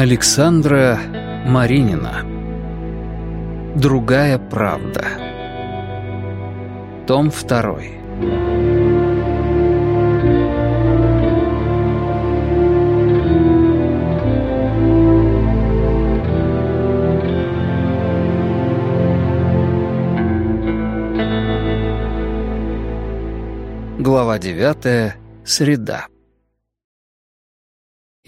Александра Маринина Другая правда Том второй Глава девятая. Среда.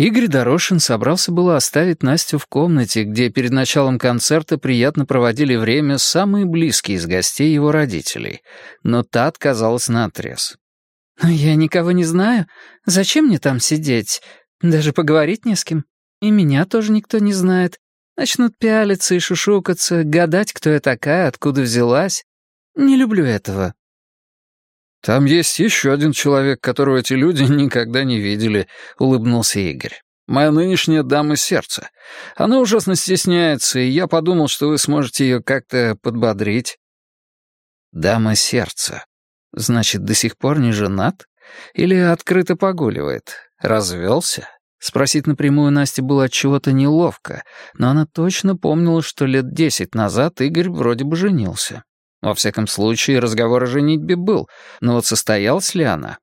Игорь Дорошин собрался было оставить Настю в комнате, где перед началом концерта приятно проводили время самые близкие из гостей его родителей, но та отказалась наотрез. «Я никого не знаю. Зачем мне там сидеть? Даже поговорить не с кем. И меня тоже никто не знает. Начнут пялиться и шушукаться, гадать, кто я такая, откуда взялась. Не люблю этого». «Там есть еще один человек, которого эти люди никогда не видели», — улыбнулся Игорь. «Моя нынешняя дама сердца. Она ужасно стесняется, и я подумал, что вы сможете ее как-то подбодрить». «Дама сердца. Значит, до сих пор не женат? Или открыто погуливает? Развелся?» Спросить напрямую Насте было от чего-то неловко, но она точно помнила, что лет десять назад Игорь вроде бы женился. Во всяком случае, разговор о женитьбе был, но вот состоялась ли она?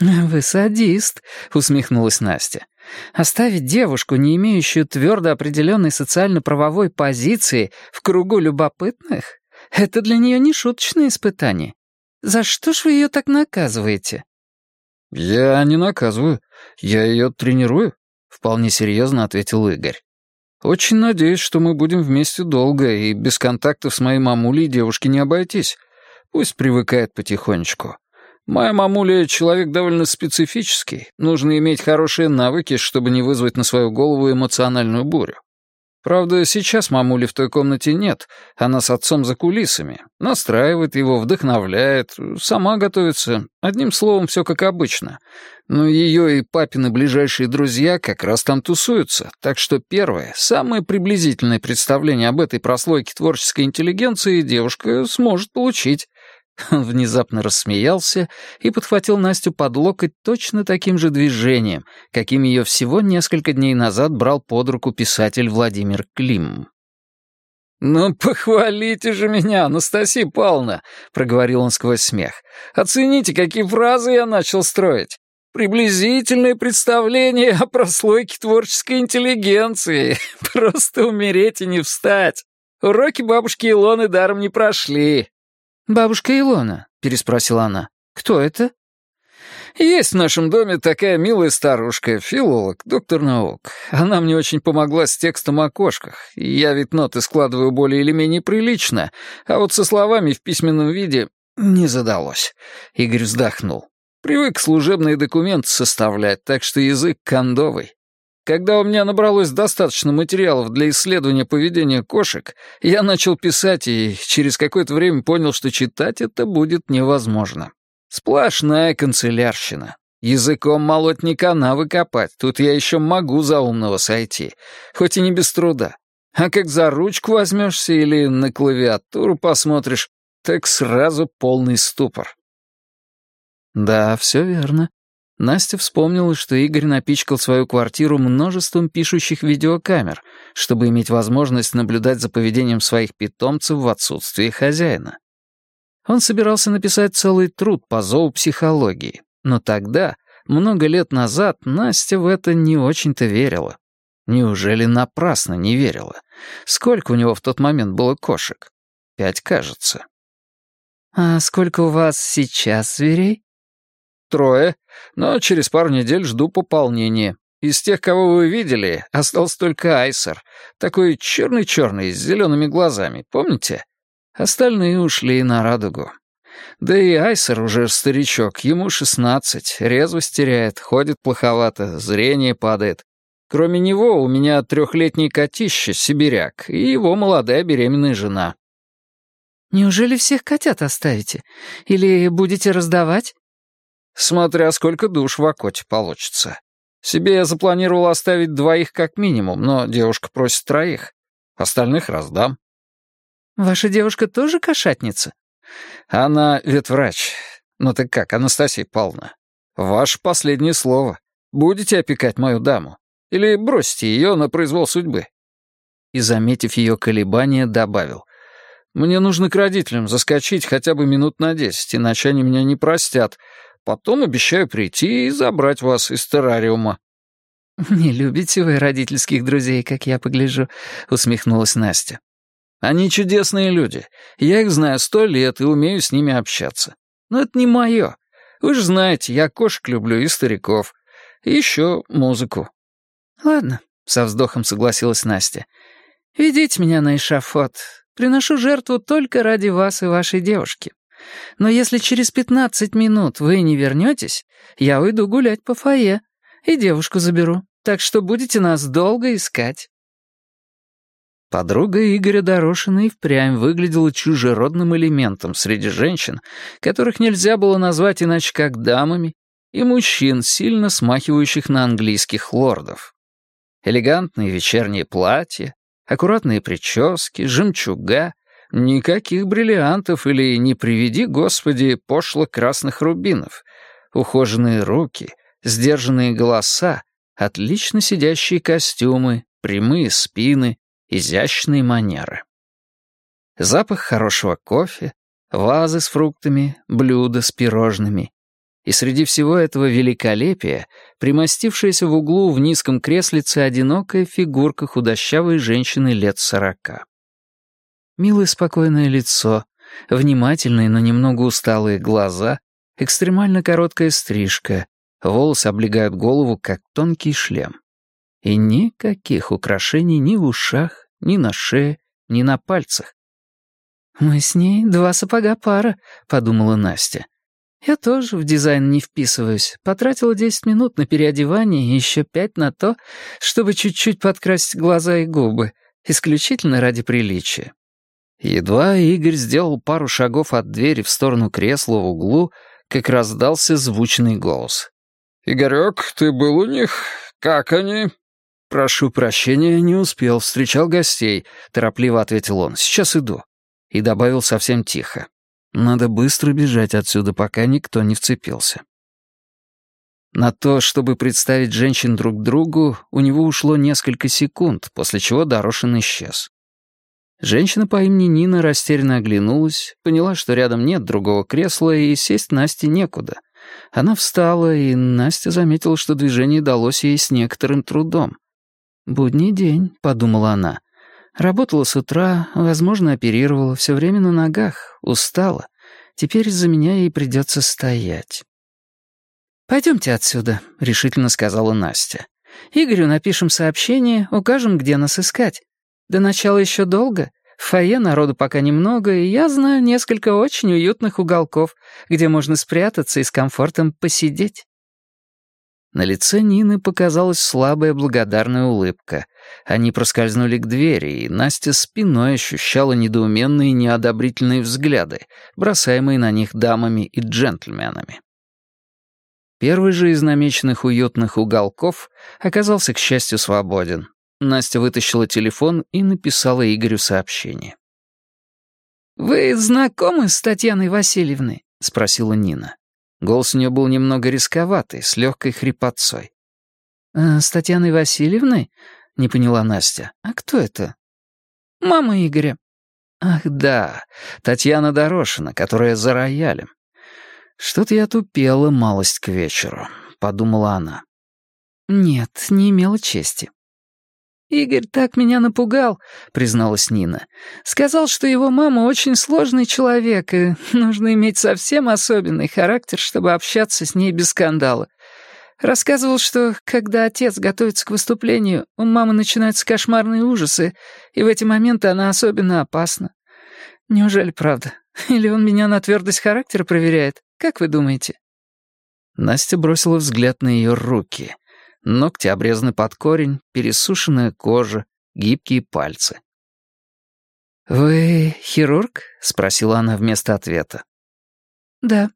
«Вы садист», — усмехнулась Настя. «Оставить девушку, не имеющую твердо определенной социально-правовой позиции, в кругу любопытных — это для нее не шуточное испытание. За что ж вы ее так наказываете?» «Я не наказываю. Я ее тренирую», — вполне серьезно ответил Игорь. Очень надеюсь, что мы будем вместе долго, и без контактов с моей мамулей девушке не обойтись. Пусть привыкает потихонечку. Моя мамуля — человек довольно специфический. Нужно иметь хорошие навыки, чтобы не вызвать на свою голову эмоциональную бурю. Правда, сейчас мамули в той комнате нет, она с отцом за кулисами. Настраивает его, вдохновляет, сама готовится. Одним словом, все как обычно. Но ее и папины ближайшие друзья как раз там тусуются, так что первое, самое приблизительное представление об этой прослойке творческой интеллигенции девушка сможет получить. Он внезапно рассмеялся и подхватил Настю под локоть точно таким же движением, каким ее всего несколько дней назад брал под руку писатель Владимир Клим. «Ну, похвалите же меня, Анастасия Павловна!» — проговорил он сквозь смех. «Оцените, какие фразы я начал строить. Приблизительное представление о прослойке творческой интеллигенции. Просто умереть и не встать. Уроки бабушки Илоны даром не прошли. «Бабушка Илона?» — переспросила она. «Кто это?» «Есть в нашем доме такая милая старушка, филолог, доктор наук. Она мне очень помогла с текстом о кошках. Я ведь ноты складываю более или менее прилично, а вот со словами в письменном виде не задалось». Игорь вздохнул. «Привык служебные документы составлять, так что язык кондовый. Когда у меня набралось достаточно материалов для исследования поведения кошек, я начал писать и через какое-то время понял, что читать это будет невозможно. Сплошная канцелярщина. Языком молоть не канавы копать, тут я еще могу за умного сойти, хоть и не без труда. А как за ручку возьмешься или на клавиатуру посмотришь, так сразу полный ступор. Да, все верно. Настя вспомнила, что Игорь напичкал свою квартиру множеством пишущих видеокамер, чтобы иметь возможность наблюдать за поведением своих питомцев в отсутствии хозяина. Он собирался написать целый труд по зоопсихологии, но тогда, много лет назад, Настя в это не очень-то верила. Неужели напрасно не верила? Сколько у него в тот момент было кошек? Пять, кажется. «А сколько у вас сейчас зверей?» Трое, но через пару недель жду пополнения. Из тех, кого вы видели, остался только Айсер, такой черный-черный, с зелеными глазами, помните? Остальные ушли на радугу. Да и Айсер уже старичок, ему шестнадцать, резвость теряет, ходит плоховато, зрение падает. Кроме него у меня трехлетний котище, сибиряк, и его молодая беременная жена. «Неужели всех котят оставите? Или будете раздавать?» Смотря сколько душ в окоте получится. Себе я запланировал оставить двоих как минимум, но девушка просит троих. Остальных раздам. Ваша девушка тоже кошатница? Она ветврач. Ну так как, Анастасия Павловна? Ваше последнее слово. Будете опекать мою даму? Или бросите ее на произвол судьбы?» И, заметив ее колебания, добавил. «Мне нужно к родителям заскочить хотя бы минут на десять, иначе они меня не простят. Потом обещаю прийти и забрать вас из террариума». «Не любите вы родительских друзей, как я погляжу», — усмехнулась Настя. «Они чудесные люди. Я их знаю сто лет и умею с ними общаться. Но это не мое. Вы же знаете, я кошек люблю и стариков. И еще музыку». «Ладно», — со вздохом согласилась Настя. «Ведите меня на эшафот. Приношу жертву только ради вас и вашей девушки. Но если через пятнадцать минут вы не вернетесь, я уйду гулять по фойе и девушку заберу, так что будете нас долго искать». Подруга Игоря Дорошина и впрямь выглядела чужеродным элементом среди женщин, которых нельзя было назвать иначе как дамами, и мужчин, сильно смахивающих на английских лордов. Элегантные вечерние платья, аккуратные прически, жемчуга, никаких бриллиантов или, не приведи, Господи, пошло-красных рубинов, ухоженные руки, сдержанные голоса, отлично сидящие костюмы, прямые спины, изящные манеры. Запах хорошего кофе, вазы с фруктами, блюда с пирожными. И среди всего этого великолепия, примостившаяся в углу в низком креслице одинокая фигурка худощавой женщины лет сорока. Милое спокойное лицо, внимательные, но немного усталые глаза, экстремально короткая стрижка, волосы облегают голову, как тонкий шлем. И никаких украшений ни в ушах, ни на шее, ни на пальцах. «Мы с ней два сапога пара», — подумала Настя. «Я тоже в дизайн не вписываюсь. Потратила десять минут на переодевание и еще пять на то, чтобы чуть-чуть подкрасить глаза и губы, исключительно ради приличия». Едва Игорь сделал пару шагов от двери в сторону кресла в углу, как раздался звучный голос. «Игорек, ты был у них? Как они?» «Прошу прощения, не успел, встречал гостей», — торопливо ответил он. «Сейчас иду». И добавил совсем тихо. «Надо быстро бежать отсюда, пока никто не вцепился». На то, чтобы представить женщин друг другу, у него ушло несколько секунд, после чего Дорошин исчез. Женщина по имени Нина растерянно оглянулась, поняла, что рядом нет другого кресла, и сесть Насте некуда — она встала, и Настя заметила, что движение далось ей с некоторым трудом. «Будний день», — подумала она. «Работала с утра, возможно, оперировала, все время на ногах, устала. Теперь из-за меня ей придется стоять». «Пойдемте отсюда», — решительно сказала Настя. «Игорю напишем сообщение, укажем, где нас искать. До начала еще долго, в фойе народу пока немного, и я знаю несколько очень уютных уголков, где можно спрятаться и с комфортом посидеть». На лице Нины показалась слабая благодарная улыбка. Они проскользнули к двери, и Настя спиной ощущала недоуменные неодобрительные взгляды, бросаемые на них дамами и джентльменами. Первый же из намеченных уютных уголков оказался, к счастью, свободен. Настя вытащила телефон и написала Игорю сообщение. «Вы знакомы с Татьяной Васильевной?» — спросила Нина. Голос у нее был немного рисковатый, с легкой хрипотцой. «Э, «С Татьяной Васильевной?» — не поняла Настя. «А кто это?» «Мама Игоря». «Ах да, Татьяна Дорошина, которая за роялем. Что-то я тупела малость к вечеру», — подумала она. «Нет, не имела чести. «Игорь так меня напугал», — призналась Нина. «Сказал, что его мама очень сложный человек, и нужно иметь совсем особенный характер, чтобы общаться с ней без скандала. Рассказывал, что когда отец готовится к выступлению, у мамы начинаются кошмарные ужасы, и в эти моменты она особенно опасна. Неужели правда? Или он меня на твердость характера проверяет? Как вы думаете?» Настя бросила взгляд на ее руки. Ногти обрезаны под корень, пересушенная кожа, гибкие пальцы. «Вы хирург?» — спросила она вместо ответа. «Да».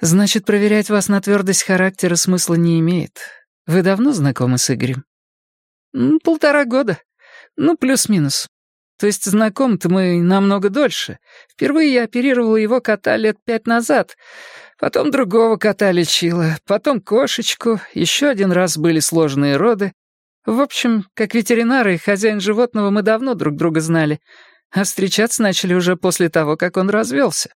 «Значит, проверять вас на твердость характера смысла не имеет. Вы давно знакомы с Игорем?» «Полтора года. Ну, плюс-минус. То есть знакомы-то мы намного дольше. Впервые я оперировала его кота лет пять назад. Потом другого кота лечила, потом кошечку. Еще один раз были сложные роды. В общем, как ветеринары и хозяин животного мы давно друг друга знали. А встречаться начали уже после того, как он развелся.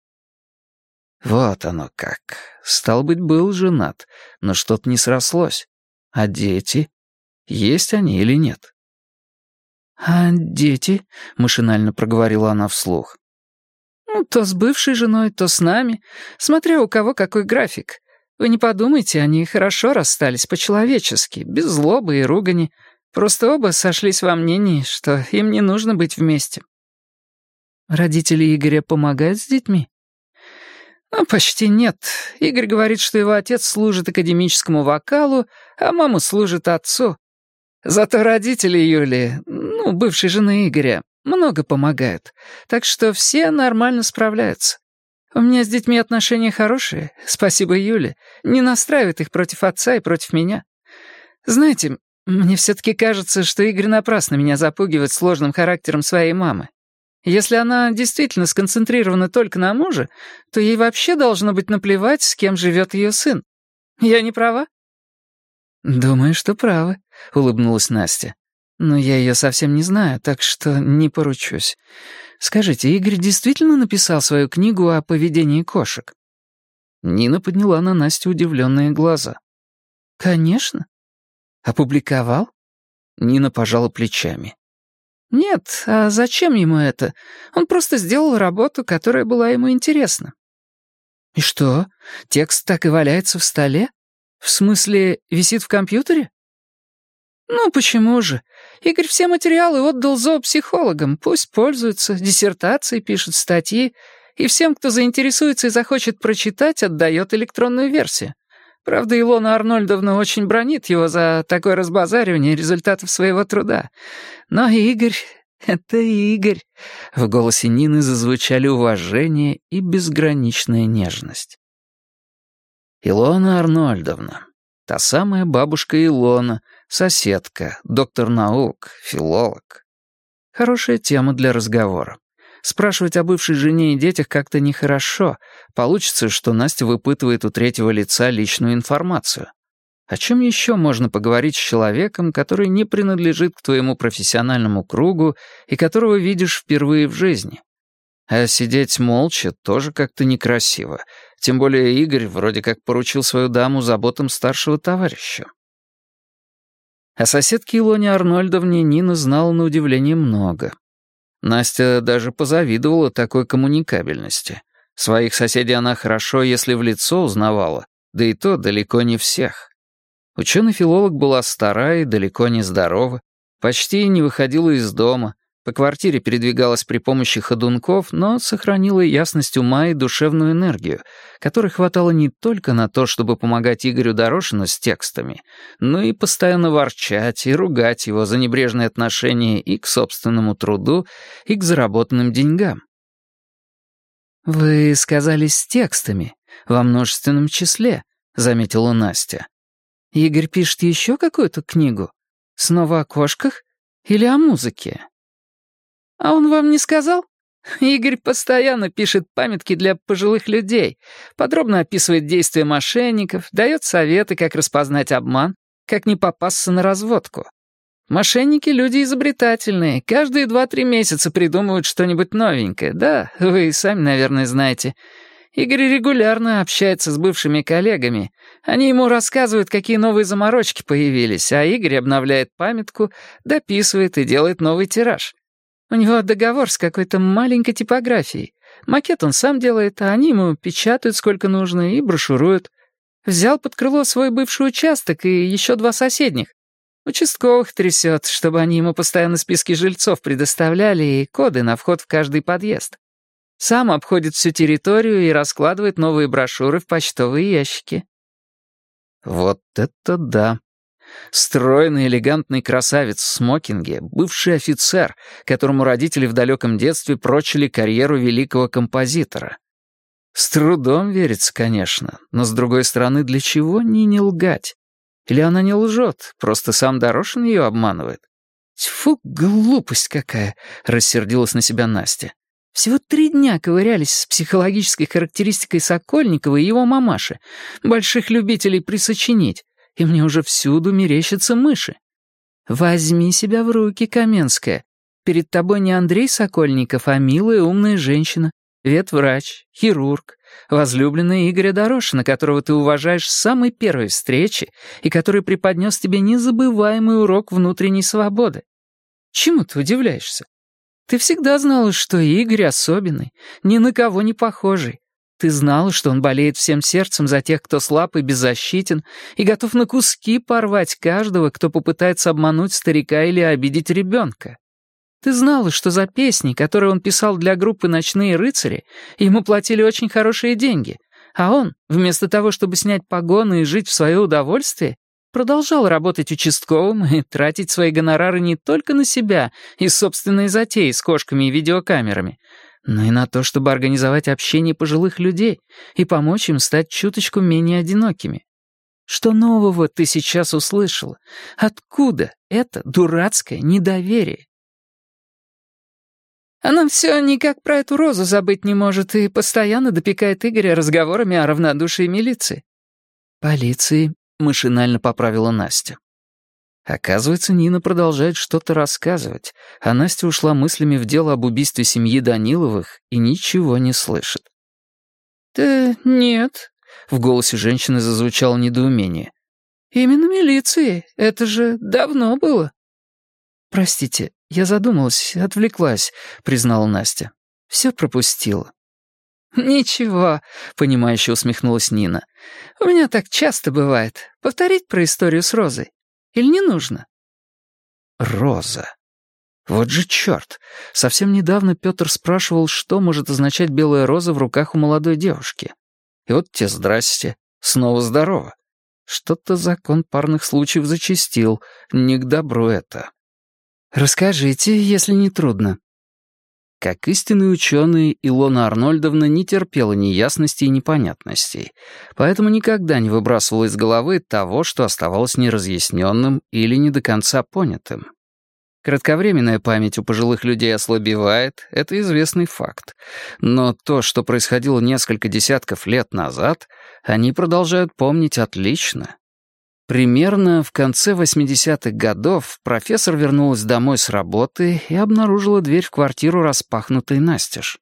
Вот оно как. Стал быть, был женат, но что-то не срослось. А дети? Есть они или нет? «А дети?» — машинально проговорила она вслух. «Ну, то с бывшей женой, то с нами, смотря у кого какой график. Вы не подумайте, они хорошо расстались по-человечески, без злобы и ругани. Просто оба сошлись во мнении, что им не нужно быть вместе». «Родители Игоря помогают с детьми?» «Ну, почти нет. Игорь говорит, что его отец служит академическому вокалу, а мама служит отцу. Зато родители Юли, ну, бывшей жены Игоря, много помогают. Так что все нормально справляются. У меня с детьми отношения хорошие, спасибо Юле. Не настраивает их против отца и против меня. Знаете, мне все-таки кажется, что Игорь напрасно меня запугивает сложным характером своей мамы. Если она действительно сконцентрирована только на муже, то ей вообще должно быть наплевать, с кем живет ее сын. Я не права?» «Думаю, что правы», — улыбнулась Настя. «Но я ее совсем не знаю, так что не поручусь. Скажите, Игорь действительно написал свою книгу о поведении кошек?» Нина подняла на Настю удивленные глаза. «Конечно». «Опубликовал?» Нина пожала плечами. «Нет, а зачем ему это? Он просто сделал работу, которая была ему интересна». «И что, текст так и валяется в столе? В смысле, висит в компьютере?» «Ну, почему же? Игорь все материалы отдал зоопсихологам. Пусть пользуются, диссертации пишут, статьи. И всем, кто заинтересуется и захочет прочитать, отдает электронную версию. Правда, Илона Арнольдовна очень бронит его за такое разбазаривание результатов своего труда. Но Игорь — это Игорь. В голосе Нины зазвучали уважение и безграничная нежность. Илона Арнольдовна. Та самая бабушка Илона, соседка, доктор наук, филолог. Хорошая тема для разговора. Спрашивать о бывшей жене и детях как-то нехорошо. Получится, что Настя выпытывает у третьего лица личную информацию. О чем еще можно поговорить с человеком, который не принадлежит к твоему профессиональному кругу и которого видишь впервые в жизни? А сидеть молча тоже как-то некрасиво. Тем более Игорь вроде как поручил свою даму заботам старшего товарища. О соседке Илоне Арнольдовне Нина знала на удивление много. Настя даже позавидовала такой коммуникабельности. Своих соседей она хорошо, если в лицо узнавала, да и то далеко не всех. Ученый-филолог была стара и далеко не здорова, почти не выходила из дома, по квартире передвигалась при помощи ходунков, но сохранила ясность ума и душевную энергию, которой хватало не только на то, чтобы помогать Игорю Дорошину с текстами, но и постоянно ворчать и ругать его за небрежное отношение и к собственному труду, и к заработанным деньгам. «Вы сказали с текстами, во множественном числе», — заметила Настя. «Игорь пишет еще какую-то книгу? Снова о кошках или о музыке?» «А он вам не сказал?» Игорь постоянно пишет памятки для пожилых людей, подробно описывает действия мошенников, дает советы, как распознать обман, как не попасться на разводку. Мошенники — люди изобретательные, каждые два-три месяца придумывают что-нибудь новенькое, да, вы сами, наверное, знаете. Игорь регулярно общается с бывшими коллегами. Они ему рассказывают, какие новые заморочки появились, а Игорь обновляет памятку, дописывает и делает новый тираж. У него договор с какой-то маленькой типографией. Макет он сам делает, а они ему печатают сколько нужно и брошюруют. Взял под крыло свой бывший участок и еще два соседних. Участковых трясет, чтобы они ему постоянно списки жильцов предоставляли и коды на вход в каждый подъезд. Сам обходит всю территорию и раскладывает новые брошюры в почтовые ящики. Вот это да. Стройный, элегантный красавец в смокинге, бывший офицер, которому родители в далеком детстве прочили карьеру великого композитора. С трудом верится, конечно, но, с другой стороны, для чего не не лгать? Или она не лжет, просто сам Дорошин ее обманывает? «Тьфу, глупость какая!» — рассердилась на себя Настя. «Всего три дня ковырялись с психологической характеристикой Сокольникова и его мамаши, больших любителей присочинить, и мне уже всюду мерещатся мыши. Возьми себя в руки, Каменская. Перед тобой не Андрей Сокольников, а милая умная женщина, ветврач, хирург, возлюбленная Игоря Дорошина, которого ты уважаешь с самой первой встречи и который преподнес тебе незабываемый урок внутренней свободы. Чему ты удивляешься? Ты всегда знала, что Игорь особенный, ни на кого не похожий. Ты знала, что он болеет всем сердцем за тех, кто слаб и беззащитен, и готов на куски порвать каждого, кто попытается обмануть старика или обидеть ребенка. Ты знала, что за песни, которые он писал для группы «Ночные рыцари», ему платили очень хорошие деньги, а он, вместо того, чтобы снять погоны и жить в свое удовольствие, продолжал работать участковым и тратить свои гонорары не только на себя и собственные затеи с кошками и видеокамерами, но и на то, чтобы организовать общение пожилых людей и помочь им стать чуточку менее одинокими. Что нового ты сейчас услышала? Откуда это дурацкое недоверие? Она все никак про эту розу забыть не может и постоянно допекает Игоря разговорами о равнодушии милиции. «Полиции», — машинально поправила Настя. Оказывается, Нина продолжает что-то рассказывать, а Настя ушла мыслями в дело об убийстве семьи Даниловых и ничего не слышит. «Да нет», — в голосе женщины зазвучало недоумение. «Именно милиции. Это же давно было». «Простите, «Я задумалась, отвлеклась», — признала Настя. «Все пропустила». «Ничего», — понимающе усмехнулась Нина. «У меня так часто бывает. Повторить про историю с Розой? Или не нужно?» «Роза. Вот же черт. Совсем недавно Петр спрашивал, что может означать белая роза в руках у молодой девушки. И вот те здрасте, снова здорово. Что-то закон парных случаев зачистил. Не к добру это». «Расскажите, если не трудно». Как истинный ученый, Илона Арнольдовна не терпела неясностей и непонятностей, поэтому никогда не выбрасывала из головы того, что оставалось неразъясненным или не до конца понятым. Кратковременная память у пожилых людей ослабевает, это известный факт. Но то, что происходило несколько десятков лет назад, они продолжают помнить отлично Примерно в конце 80-х годов профессор вернулась домой с работы и обнаружила дверь в квартиру распахнутой настежь.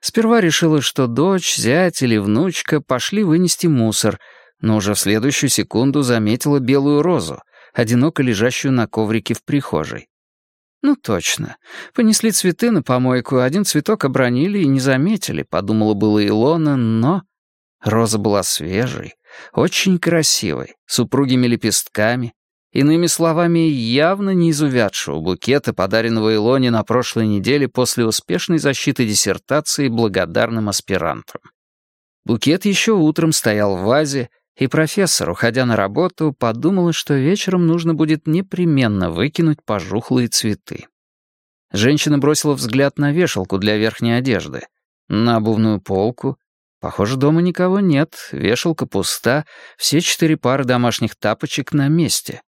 Сперва решила, что дочь, зять или внучка пошли вынести мусор, но уже в следующую секунду заметила белую розу, одиноко лежащую на коврике в прихожей. «Ну точно. Понесли цветы на помойку, один цветок обронили и не заметили», — подумала было Илона, но... Роза была свежей, очень красивой, с упругими лепестками, иными словами, явно не из увядшего букета, подаренного Илоне на прошлой неделе после успешной защиты диссертации благодарным аспирантам. Букет еще утром стоял в вазе, и профессор, уходя на работу, подумала, что вечером нужно будет непременно выкинуть пожухлые цветы. Женщина бросила взгляд на вешалку для верхней одежды, на обувную полку Похоже, дома никого нет, вешалка пуста, все четыре пары домашних тапочек на месте.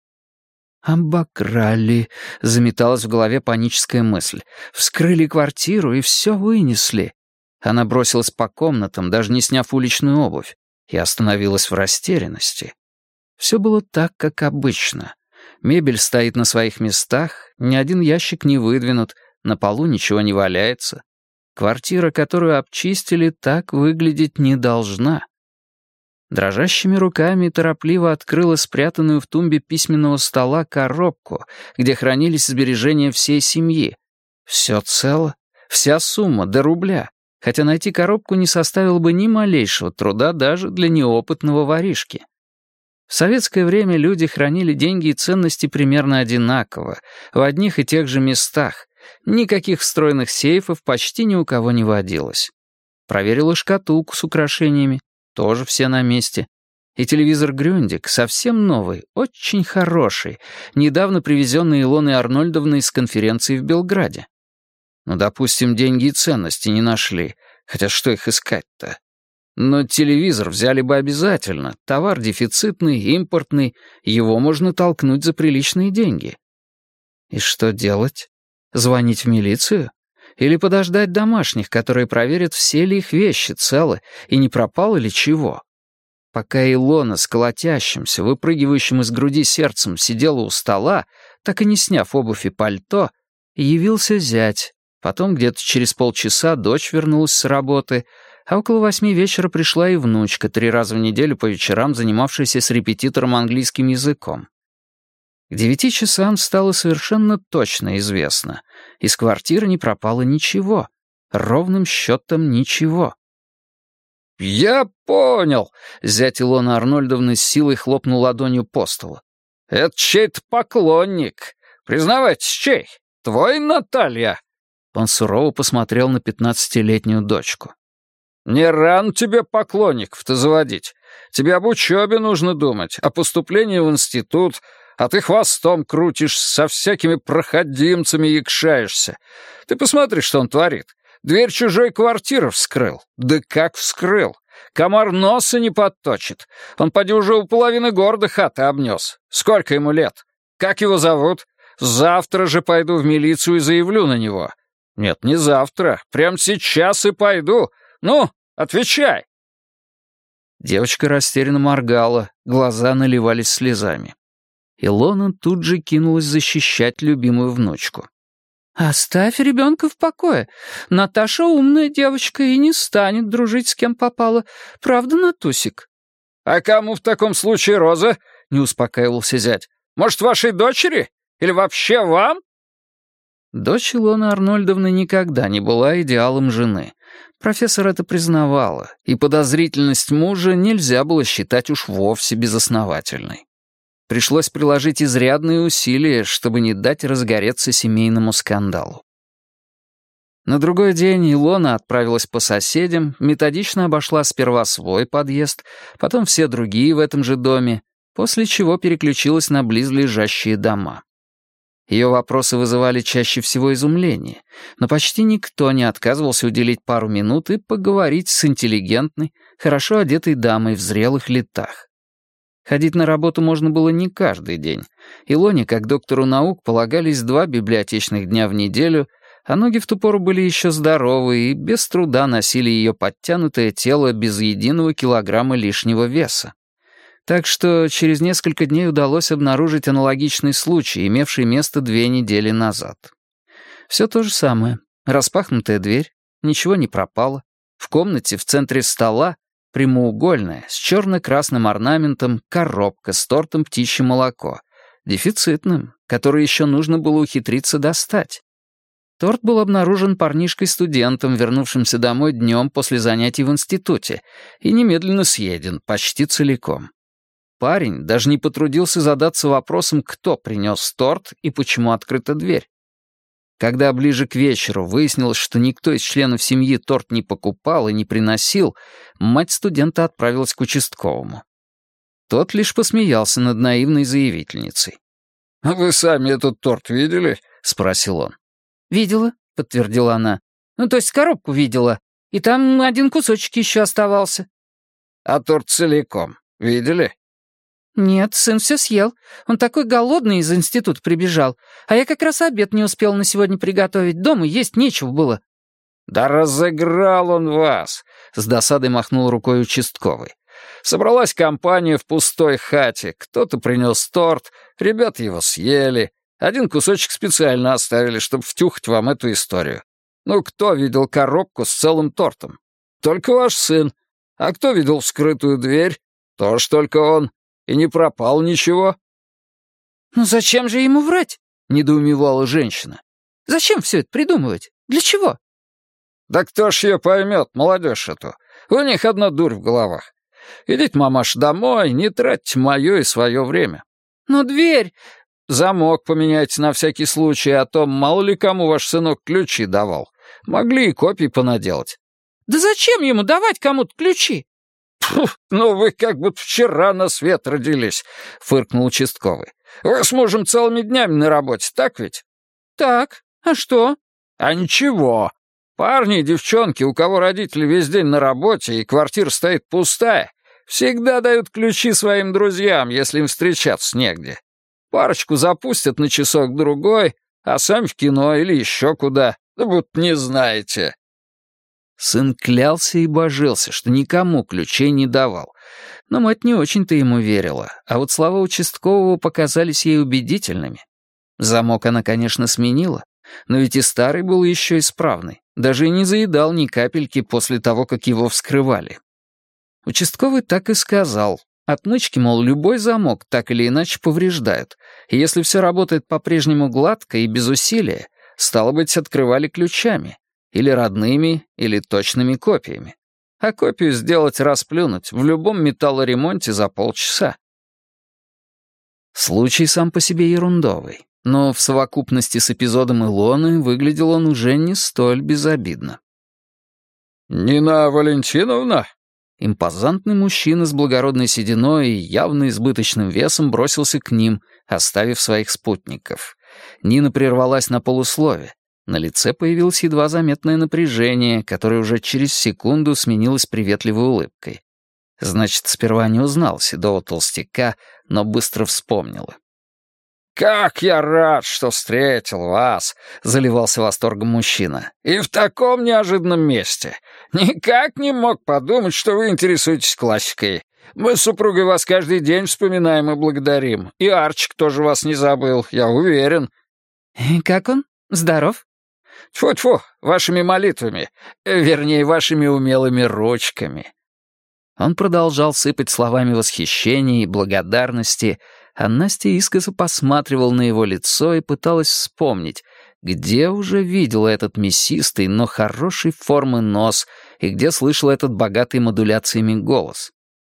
«Обокрали», — заметалась в голове паническая мысль. «Вскрыли квартиру и все вынесли». Она бросилась по комнатам, даже не сняв уличную обувь, и остановилась в растерянности. Все было так, как обычно. Мебель стоит на своих местах, ни один ящик не выдвинут, на полу ничего не валяется. Квартира, которую обчистили, так выглядеть не должна. Дрожащими руками торопливо открыла спрятанную в тумбе письменного стола коробку, где хранились сбережения всей семьи. Все цело, вся сумма до рубля, хотя найти коробку не составило бы ни малейшего труда даже для неопытного воришки. В советское время люди хранили деньги и ценности примерно одинаково, в одних и тех же местах, Никаких встроенных сейфов почти ни у кого не водилось. Проверила шкатулку с украшениями, тоже все на месте. И телевизор Грюндик, совсем новый, очень хороший, недавно привезенный Илоной Арнольдовной с конференции в Белграде. Ну, допустим, деньги и ценности не нашли, хотя что их искать-то? Но телевизор взяли бы обязательно, товар дефицитный, импортный, его можно толкнуть за приличные деньги. И что делать? Звонить в милицию? Или подождать домашних, которые проверят, все ли их вещи целы и не пропало ли чего? Пока Илона с колотящимся, выпрыгивающим из груди сердцем сидела у стола, так и не сняв обувь и пальто, явился зять. Потом где-то через полчаса дочь вернулась с работы, а около восьми вечера пришла и внучка, три раза в неделю по вечерам занимавшаяся с репетитором английским языком. К девяти часам стало совершенно точно известно. Из квартиры не пропало ничего. Ровным счетом ничего. «Я понял!» — зять Илона Арнольдовны с силой хлопнул ладонью по столу. «Это чей-то поклонник. Признавайтесь, чей? Твой, Наталья?» Он сурово посмотрел на пятнадцатилетнюю дочку. «Не рано тебе поклонников-то заводить. Тебе об учебе нужно думать, о поступлении в институт, а ты хвостом крутишь, со всякими проходимцами якшаешься. Ты посмотри, что он творит. Дверь чужой квартиры вскрыл. Да как вскрыл? Комар носа не подточит. Он поди уже у половины города хаты обнес. Сколько ему лет? Как его зовут? Завтра же пойду в милицию и заявлю на него. Нет, не завтра. Прямо сейчас и пойду. Ну, отвечай. Девочка растерянно моргала, глаза наливались слезами. Илона тут же кинулась защищать любимую внучку. «Оставь ребенка в покое. Наташа умная девочка и не станет дружить с кем попало. Правда, Натусик?» «А кому в таком случае Роза?» — не успокаивался зять. «Может, вашей дочери? Или вообще вам?» Дочь Илоны Арнольдовны никогда не была идеалом жены. Профессор это признавала, и подозрительность мужа нельзя было считать уж вовсе безосновательной. Пришлось приложить изрядные усилия, чтобы не дать разгореться семейному скандалу. На другой день Илона отправилась по соседям, методично обошла сперва свой подъезд, потом все другие в этом же доме, после чего переключилась на близлежащие дома. Ее вопросы вызывали чаще всего изумление, но почти никто не отказывался уделить пару минут и поговорить с интеллигентной, хорошо одетой дамой в зрелых летах. Ходить на работу можно было не каждый день. Илоне, как доктору наук, полагались два библиотечных дня в неделю, а ноги в ту пору были еще здоровы и без труда носили ее подтянутое тело без единого килограмма лишнего веса. Так что через несколько дней удалось обнаружить аналогичный случай, имевший место две недели назад. Все то же самое. Распахнутая дверь, ничего не пропало. В комнате в центре стола Прямоугольная, с черно-красным орнаментом, коробка с тортом птичье молоко. Дефицитным, который еще нужно было ухитриться достать. Торт был обнаружен парнишкой-студентом, вернувшимся домой днем после занятий в институте, и немедленно съеден, почти целиком. Парень даже не потрудился задаться вопросом, кто принес торт и почему открыта дверь. Когда ближе к вечеру выяснилось, что никто из членов семьи торт не покупал и не приносил, мать студента отправилась к участковому. Тот лишь посмеялся над наивной заявительницей. «А вы сами этот торт видели?» — спросил он. «Видела», — подтвердила она. «Ну, то есть коробку видела. И там один кусочек еще оставался». «А торт целиком видели?» «Нет, сын все съел. Он такой голодный из института прибежал. А я как раз обед не успел на сегодня приготовить. Дома есть нечего было». «Да разыграл он вас!» — с досадой махнул рукой участковый. «Собралась компания в пустой хате. Кто-то принес торт, ребята его съели. Один кусочек специально оставили, чтобы втюхать вам эту историю. Ну, кто видел коробку с целым тортом? Только ваш сын. А кто видел вскрытую дверь? Тоже только он. И не пропал ничего?» «Ну зачем же ему врать?» — недоумевала женщина. «Зачем все это придумывать? Для чего?» «Да кто ж ее поймет, молодежь эту? У них одна дурь в головах. Идите, мамаш, домой, не тратьте мое и свое время». «Но дверь...» «Замок поменяйте на всякий случай, а то мало ли кому ваш сынок ключи давал. Могли и копии понаделать». «Да зачем ему давать кому-то ключи?» Ну вы как будто вчера на свет родились», — фыркнул участковый. «Вы с мужем целыми днями на работе, так ведь?» «Так, а что?» «А ничего. Парни и девчонки, у кого родители весь день на работе и квартира стоит пустая, всегда дают ключи своим друзьям, если им встречаться негде. Парочку запустят на часок-другой, а сами в кино или еще куда. Да будто не знаете». Сын клялся и божился, что никому ключей не давал. Но мать не очень-то ему верила, а вот слова участкового показались ей убедительными. Замок она, конечно, сменила, но ведь и старый был еще исправный, даже и не заедал ни капельки после того, как его вскрывали. Участковый так и сказал. Отмычки, мол, любой замок так или иначе повреждают, и если все работает по-прежнему гладко и без усилия, стало быть, открывали ключами, или родными, или точными копиями. А копию сделать расплюнуть в любом металлоремонте за полчаса. Случай сам по себе ерундовый, но в совокупности с эпизодом Илоны выглядел он уже не столь безобидно. «Нина Валентиновна?» Импозантный мужчина с благородной сединой и явно избыточным весом бросился к ним, оставив своих спутников. Нина прервалась на полуслове, на лице появилось едва заметное напряжение, которое уже через секунду сменилось приветливой улыбкой. Значит, сперва не узнал седого толстяка, но быстро вспомнила. «Как я рад, что встретил вас!» — заливался восторгом мужчина. «И в таком неожиданном месте. Никак не мог подумать, что вы интересуетесь классикой. Мы с супругой вас каждый день вспоминаем и благодарим. И Арчик тоже вас не забыл, я уверен». «Как он? Здоров?» Тьфу-тьфу, вашими молитвами, вернее, вашими умелыми ручками». Он продолжал сыпать словами восхищения и благодарности, а Настя искоса посматривал на его лицо и пыталась вспомнить, где уже видела этот мясистый, но хорошей формы нос и где слышала этот богатый модуляциями голос.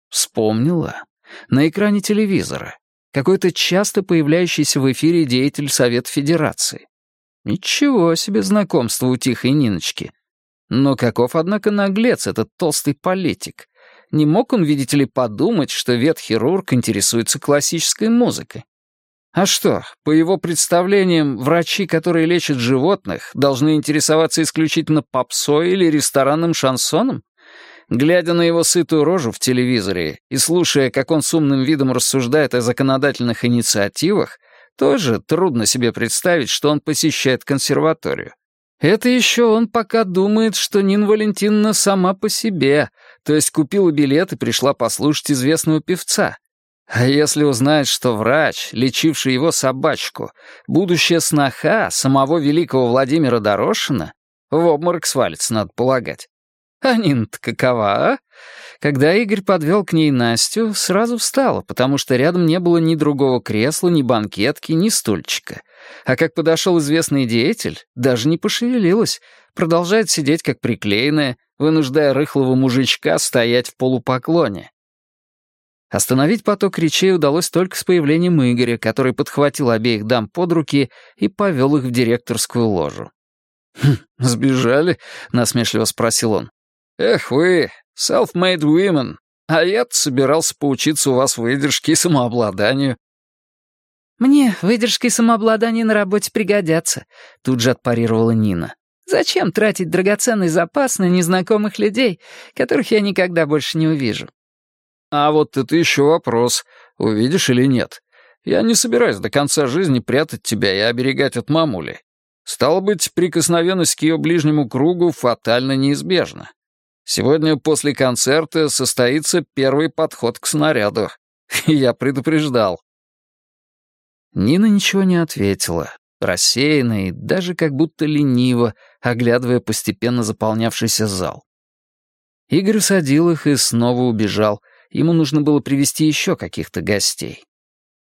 Вспомнила. На экране телевизора. Какой-то часто появляющийся в эфире деятель Совета Федерации. Ничего себе знакомство у тихой Ниночки. Но каков, однако, наглец этот толстый политик. Не мог он, видите ли, подумать, что ветхирург интересуется классической музыкой. А что, по его представлениям, врачи, которые лечат животных, должны интересоваться исключительно попсой или ресторанным шансоном? Глядя на его сытую рожу в телевизоре и слушая, как он с умным видом рассуждает о законодательных инициативах, тоже трудно себе представить, что он посещает консерваторию. Это еще он пока думает, что Нина Валентиновна сама по себе, то есть купила билет и пришла послушать известного певца. А если узнает, что врач, лечивший его собачку, будущая сноха самого великого Владимира Дорошина, в обморок свалится, надо полагать. А Нина-то какова, а? Когда Игорь подвел к ней Настю, сразу встала, потому что рядом не было ни другого кресла, ни банкетки, ни стульчика. А как подошел известный деятель, даже не пошевелилась, продолжает сидеть как приклеенная, вынуждая рыхлого мужичка стоять в полупоклоне. Остановить поток речей удалось только с появлением Игоря, который подхватил обеих дам под руки и повел их в директорскую ложу. «Хм, «Сбежали?» — насмешливо спросил он. «Эх вы, self-made women, а я-то собирался поучиться у вас выдержке и самообладанию». «Мне выдержка и самообладание на работе пригодятся», — тут же отпарировала Нина. «Зачем тратить драгоценный запас на незнакомых людей, которых я никогда больше не увижу?» «А вот это еще вопрос, увидишь или нет. Я не собираюсь до конца жизни прятать тебя и оберегать от мамули. Стало быть, прикосновенность к ее ближнему кругу фатально неизбежна. Сегодня после концерта состоится первый подход к снаряду. Я предупреждал». Нина ничего не ответила, рассеянно и даже как будто лениво, оглядывая постепенно заполнявшийся зал. Игорь усадил их и снова убежал. Ему нужно было привести еще каких-то гостей.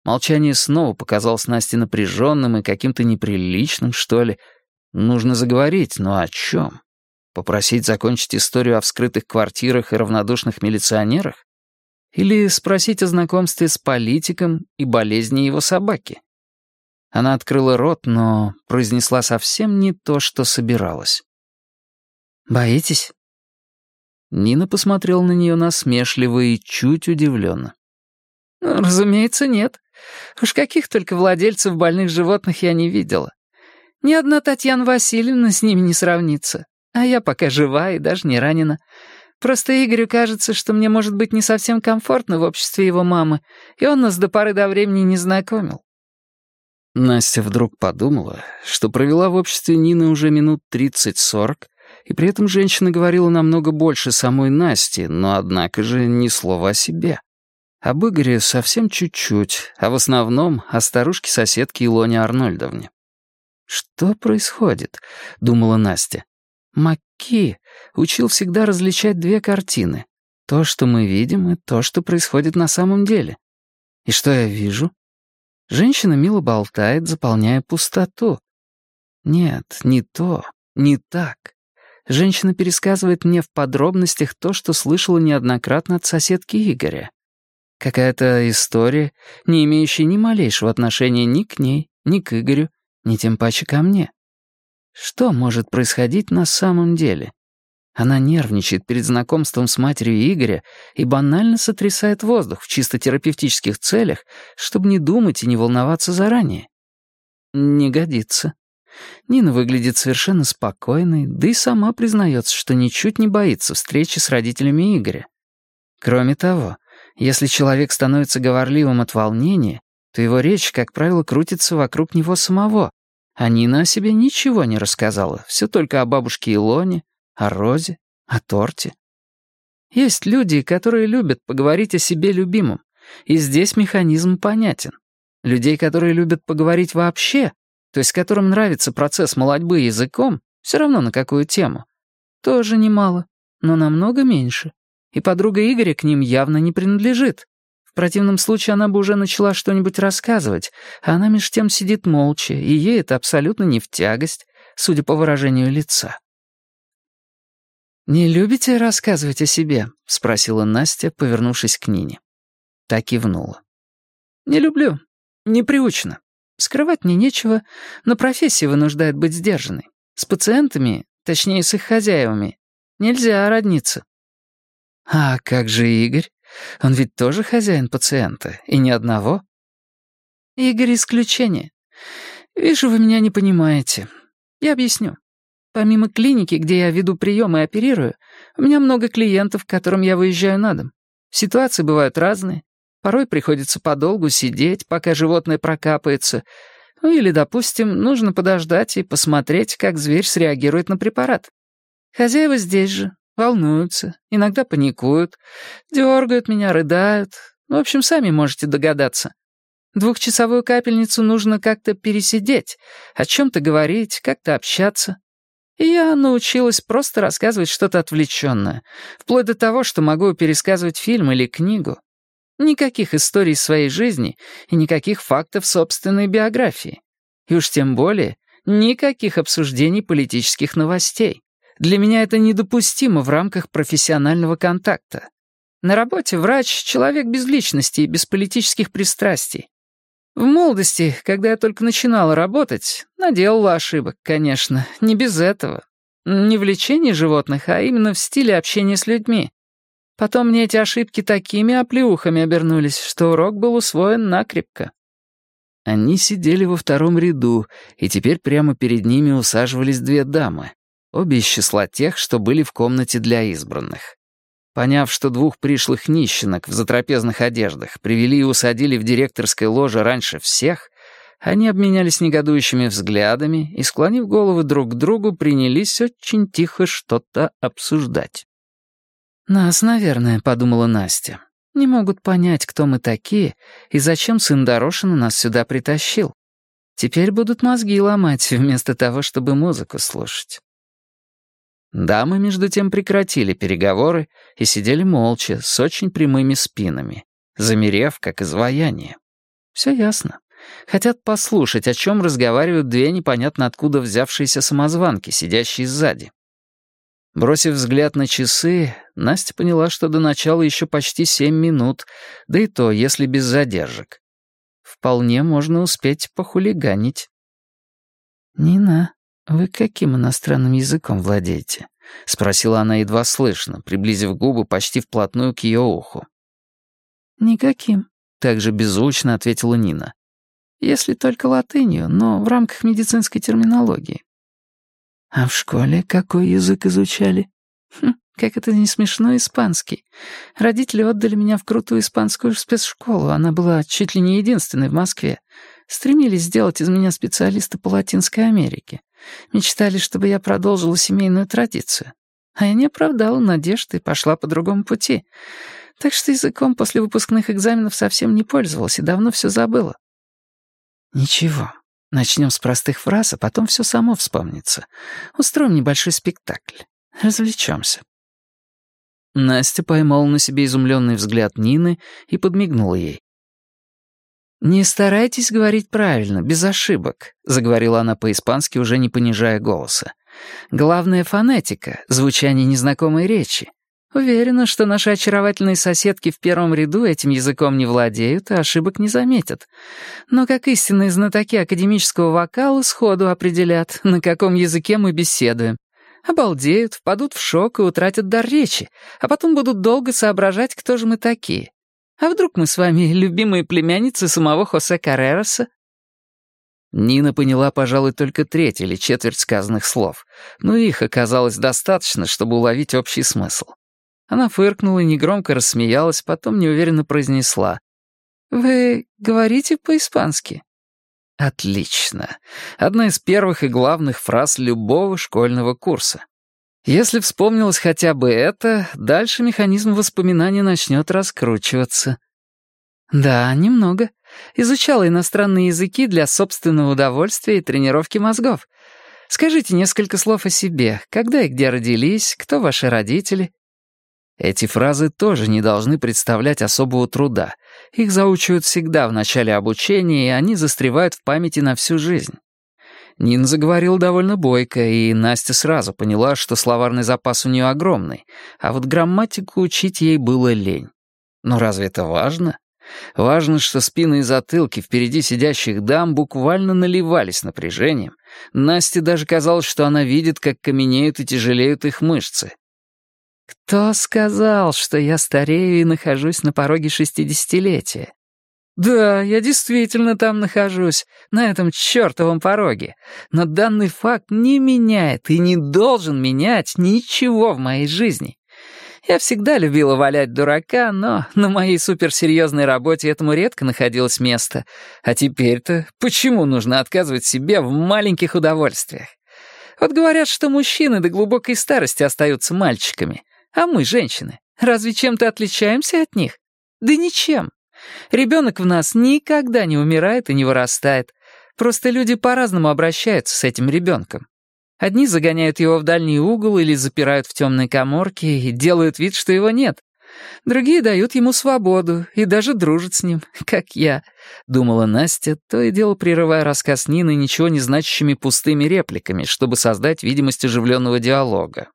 Молчание снова показалось Насте напряженным и каким-то неприличным, что ли. Нужно заговорить, но о чем? Попросить закончить историю о вскрытых квартирах и равнодушных милиционерах? Или спросить о знакомстве с политиком и болезни его собаки? Она открыла рот, но произнесла совсем не то, что собиралась. «Боитесь?» Нина посмотрела на нее насмешливо и чуть удивленно. «Ну, «Разумеется, нет. Уж каких только владельцев больных животных я не видела. Ни одна Татьяна Васильевна с ними не сравнится. А я пока жива и даже не ранена. Просто Игорю кажется, что мне может быть не совсем комфортно в обществе его мамы, и он нас до поры до времени не знакомил. Настя вдруг подумала, что провела в обществе Нины уже минут 30-40, и при этом женщина говорила намного больше самой Насти, но однако же ни слова о себе. Об Игоре совсем чуть-чуть, а в основном о старушке-соседке Илоне Арнольдовне. «Что происходит?» — думала Настя. «Макки учил всегда различать две картины. То, что мы видим, и то, что происходит на самом деле. И что я вижу? Женщина мило болтает, заполняя пустоту. Нет, не то, не так. Женщина пересказывает мне в подробностях то, что слышала неоднократно от соседки Игоря. Какая-то история, не имеющая ни малейшего отношения ни к ней, ни к Игорю, ни тем паче ко мне. Что может происходить на самом деле? Она нервничает перед знакомством с матерью Игоря и банально сотрясает воздух в чисто терапевтических целях, чтобы не думать и не волноваться заранее. Не годится. Нина выглядит совершенно спокойной, да и сама признается, что ничуть не боится встречи с родителями Игоря. Кроме того, если человек становится говорливым от волнения, то его речь, как правило, крутится вокруг него самого, а Нина о себе ничего не рассказала, все только о бабушке Илоне, о Розе, о торте. Есть люди, которые любят поговорить о себе любимом, и здесь механизм понятен. Людей, которые любят поговорить вообще, то есть которым нравится процесс молодьбы языком, все равно на какую тему, тоже немало, но намного меньше. И подруга Игоря к ним явно не принадлежит. В противном случае она бы уже начала что-нибудь рассказывать, а она меж тем сидит молча, и ей это абсолютно не в тягость, судя по выражению лица. «Не любите рассказывать о себе?» — спросила Настя, повернувшись к Нине. Та кивнула. «Не люблю. Не. Скрывать мне нечего, но профессия вынуждает быть сдержанной. С пациентами, точнее, с их хозяевами, нельзя родниться». «А как же Игорь? Он ведь тоже хозяин пациента, и ни одного?» «Игорь — исключение. Вижу, вы меня не понимаете. Я объясню. Помимо клиники, где я веду прием и оперирую, у меня много клиентов, к которым я выезжаю на дом. Ситуации бывают разные. Порой приходится подолгу сидеть, пока животное прокапается. Ну или, допустим, нужно подождать и посмотреть, как зверь среагирует на препарат. Хозяева здесь же, волнуются, иногда паникуют, дергают меня, рыдают. В общем, сами можете догадаться. Двухчасовую капельницу нужно как-то пересидеть, о чем-то говорить, как-то общаться. И я научилась просто рассказывать что-то отвлеченное, вплоть до того, что могу пересказывать фильм или книгу. Никаких историй своей жизни и никаких фактов собственной биографии. И уж тем более никаких обсуждений политических новостей. Для меня это недопустимо в рамках профессионального контакта. На работе врач — человек без личности и без политических пристрастий. В молодости, когда я только начинала работать, наделала ошибок, конечно, не без этого. Не в лечении животных, а именно в стиле общения с людьми. Потом мне эти ошибки такими оплеухами обернулись, что урок был усвоен накрепко. Они сидели во втором ряду, и теперь прямо перед ними усаживались две дамы, обе из числа тех, что были в комнате для избранных. Поняв, что двух пришлых нищенок в затрапезных одеждах привели и усадили в директорской ложе раньше всех, они обменялись негодующими взглядами и, склонив головы друг к другу, принялись очень тихо что-то обсуждать. «Нас, наверное», — подумала Настя, — «не могут понять, кто мы такие и зачем сын Дорошина нас сюда притащил. Теперь будут мозги ломать вместо того, чтобы музыку слушать». Дамы, между тем, прекратили переговоры и сидели молча, с очень прямыми спинами, замерев, как изваяние. Все ясно. Хотят послушать, о чем разговаривают две непонятно откуда взявшиеся самозванки, сидящие сзади. Бросив взгляд на часы, Настя поняла, что до начала еще почти семь минут, да и то, если без задержек. Вполне можно успеть похулиганить. «Нина, «Вы каким иностранным языком владеете?» — спросила она едва слышно, приблизив губы почти вплотную к ее уху. «Никаким», — также беззвучно ответила Нина. «Если только латынью, но в рамках медицинской терминологии». «А в школе какой язык изучали?» хм, «Как это не смешно, испанский. Родители отдали меня в крутую испанскую спецшколу, она была чуть ли не единственной в Москве. Стремились сделать из меня специалиста по Латинской Америке. Мечтали, чтобы я продолжила семейную традицию. А я не оправдала надежды и пошла по другому пути. Так что языком после выпускных экзаменов совсем не пользовалась и давно все забыла. Ничего, начнем с простых фраз, а потом все само вспомнится. Устроим небольшой спектакль. Развлечемся. Настя поймала на себе изумленный взгляд Нины и подмигнула ей. «Не старайтесь говорить правильно, без ошибок», — заговорила она по-испански, уже не понижая голоса. «Главное — фонетика, звучание незнакомой речи. Уверена, что наши очаровательные соседки в первом ряду этим языком не владеют и ошибок не заметят. Но как истинные знатоки академического вокала сходу определят, на каком языке мы беседуем. Обалдеют, впадут в шок и утратят дар речи, а потом будут долго соображать, кто же мы такие. А вдруг мы с вами любимые племянницы самого Хосе Каррероса? Нина поняла, пожалуй, только треть или четверть сказанных слов, но их оказалось достаточно, чтобы уловить общий смысл. Она фыркнула и негромко рассмеялась, потом неуверенно произнесла. «Вы говорите по-испански?» Отлично. Одна из первых и главных фраз любого школьного курса. Если вспомнилось хотя бы это, дальше механизм воспоминания начнет раскручиваться. Да, немного. Изучала иностранные языки для собственного удовольствия и тренировки мозгов. Скажите несколько слов о себе. Когда и где родились, кто ваши родители, эти фразы тоже не должны представлять особого труда. Их заучивают всегда в начале обучения, и они застревают в памяти на всю жизнь. Нина заговорил довольно бойко, и Настя сразу поняла, что словарный запас у нее огромный, а вот грамматику учить ей было лень. Но разве это важно? Важно, что спины и затылки впереди сидящих дам буквально наливались напряжением. Насте даже казалось, что она видит, как каменеют и тяжелеют их мышцы. Кто сказал, что я старею и нахожусь на пороге шестидесятилетия? Да, я действительно там нахожусь, на этом чертовом пороге. Но данный факт не меняет и не должен менять ничего в моей жизни. Я всегда любила валять дурака, но на моей суперсерьезной работе этому редко находилось место. А теперь-то почему нужно отказывать себе в маленьких удовольствиях? Вот говорят, что мужчины до глубокой старости остаются мальчиками. А мы, женщины, разве чем-то отличаемся от них? Да ничем. Ребенок в нас никогда не умирает и не вырастает. Просто люди по-разному обращаются с этим ребенком. Одни загоняют его в дальний угол или запирают в темной коморке и делают вид, что его нет. Другие дают ему свободу и даже дружат с ним, как я», — думала Настя, то и дело прерывая рассказ Нины ничего не значащими пустыми репликами, чтобы создать видимость оживленного диалога.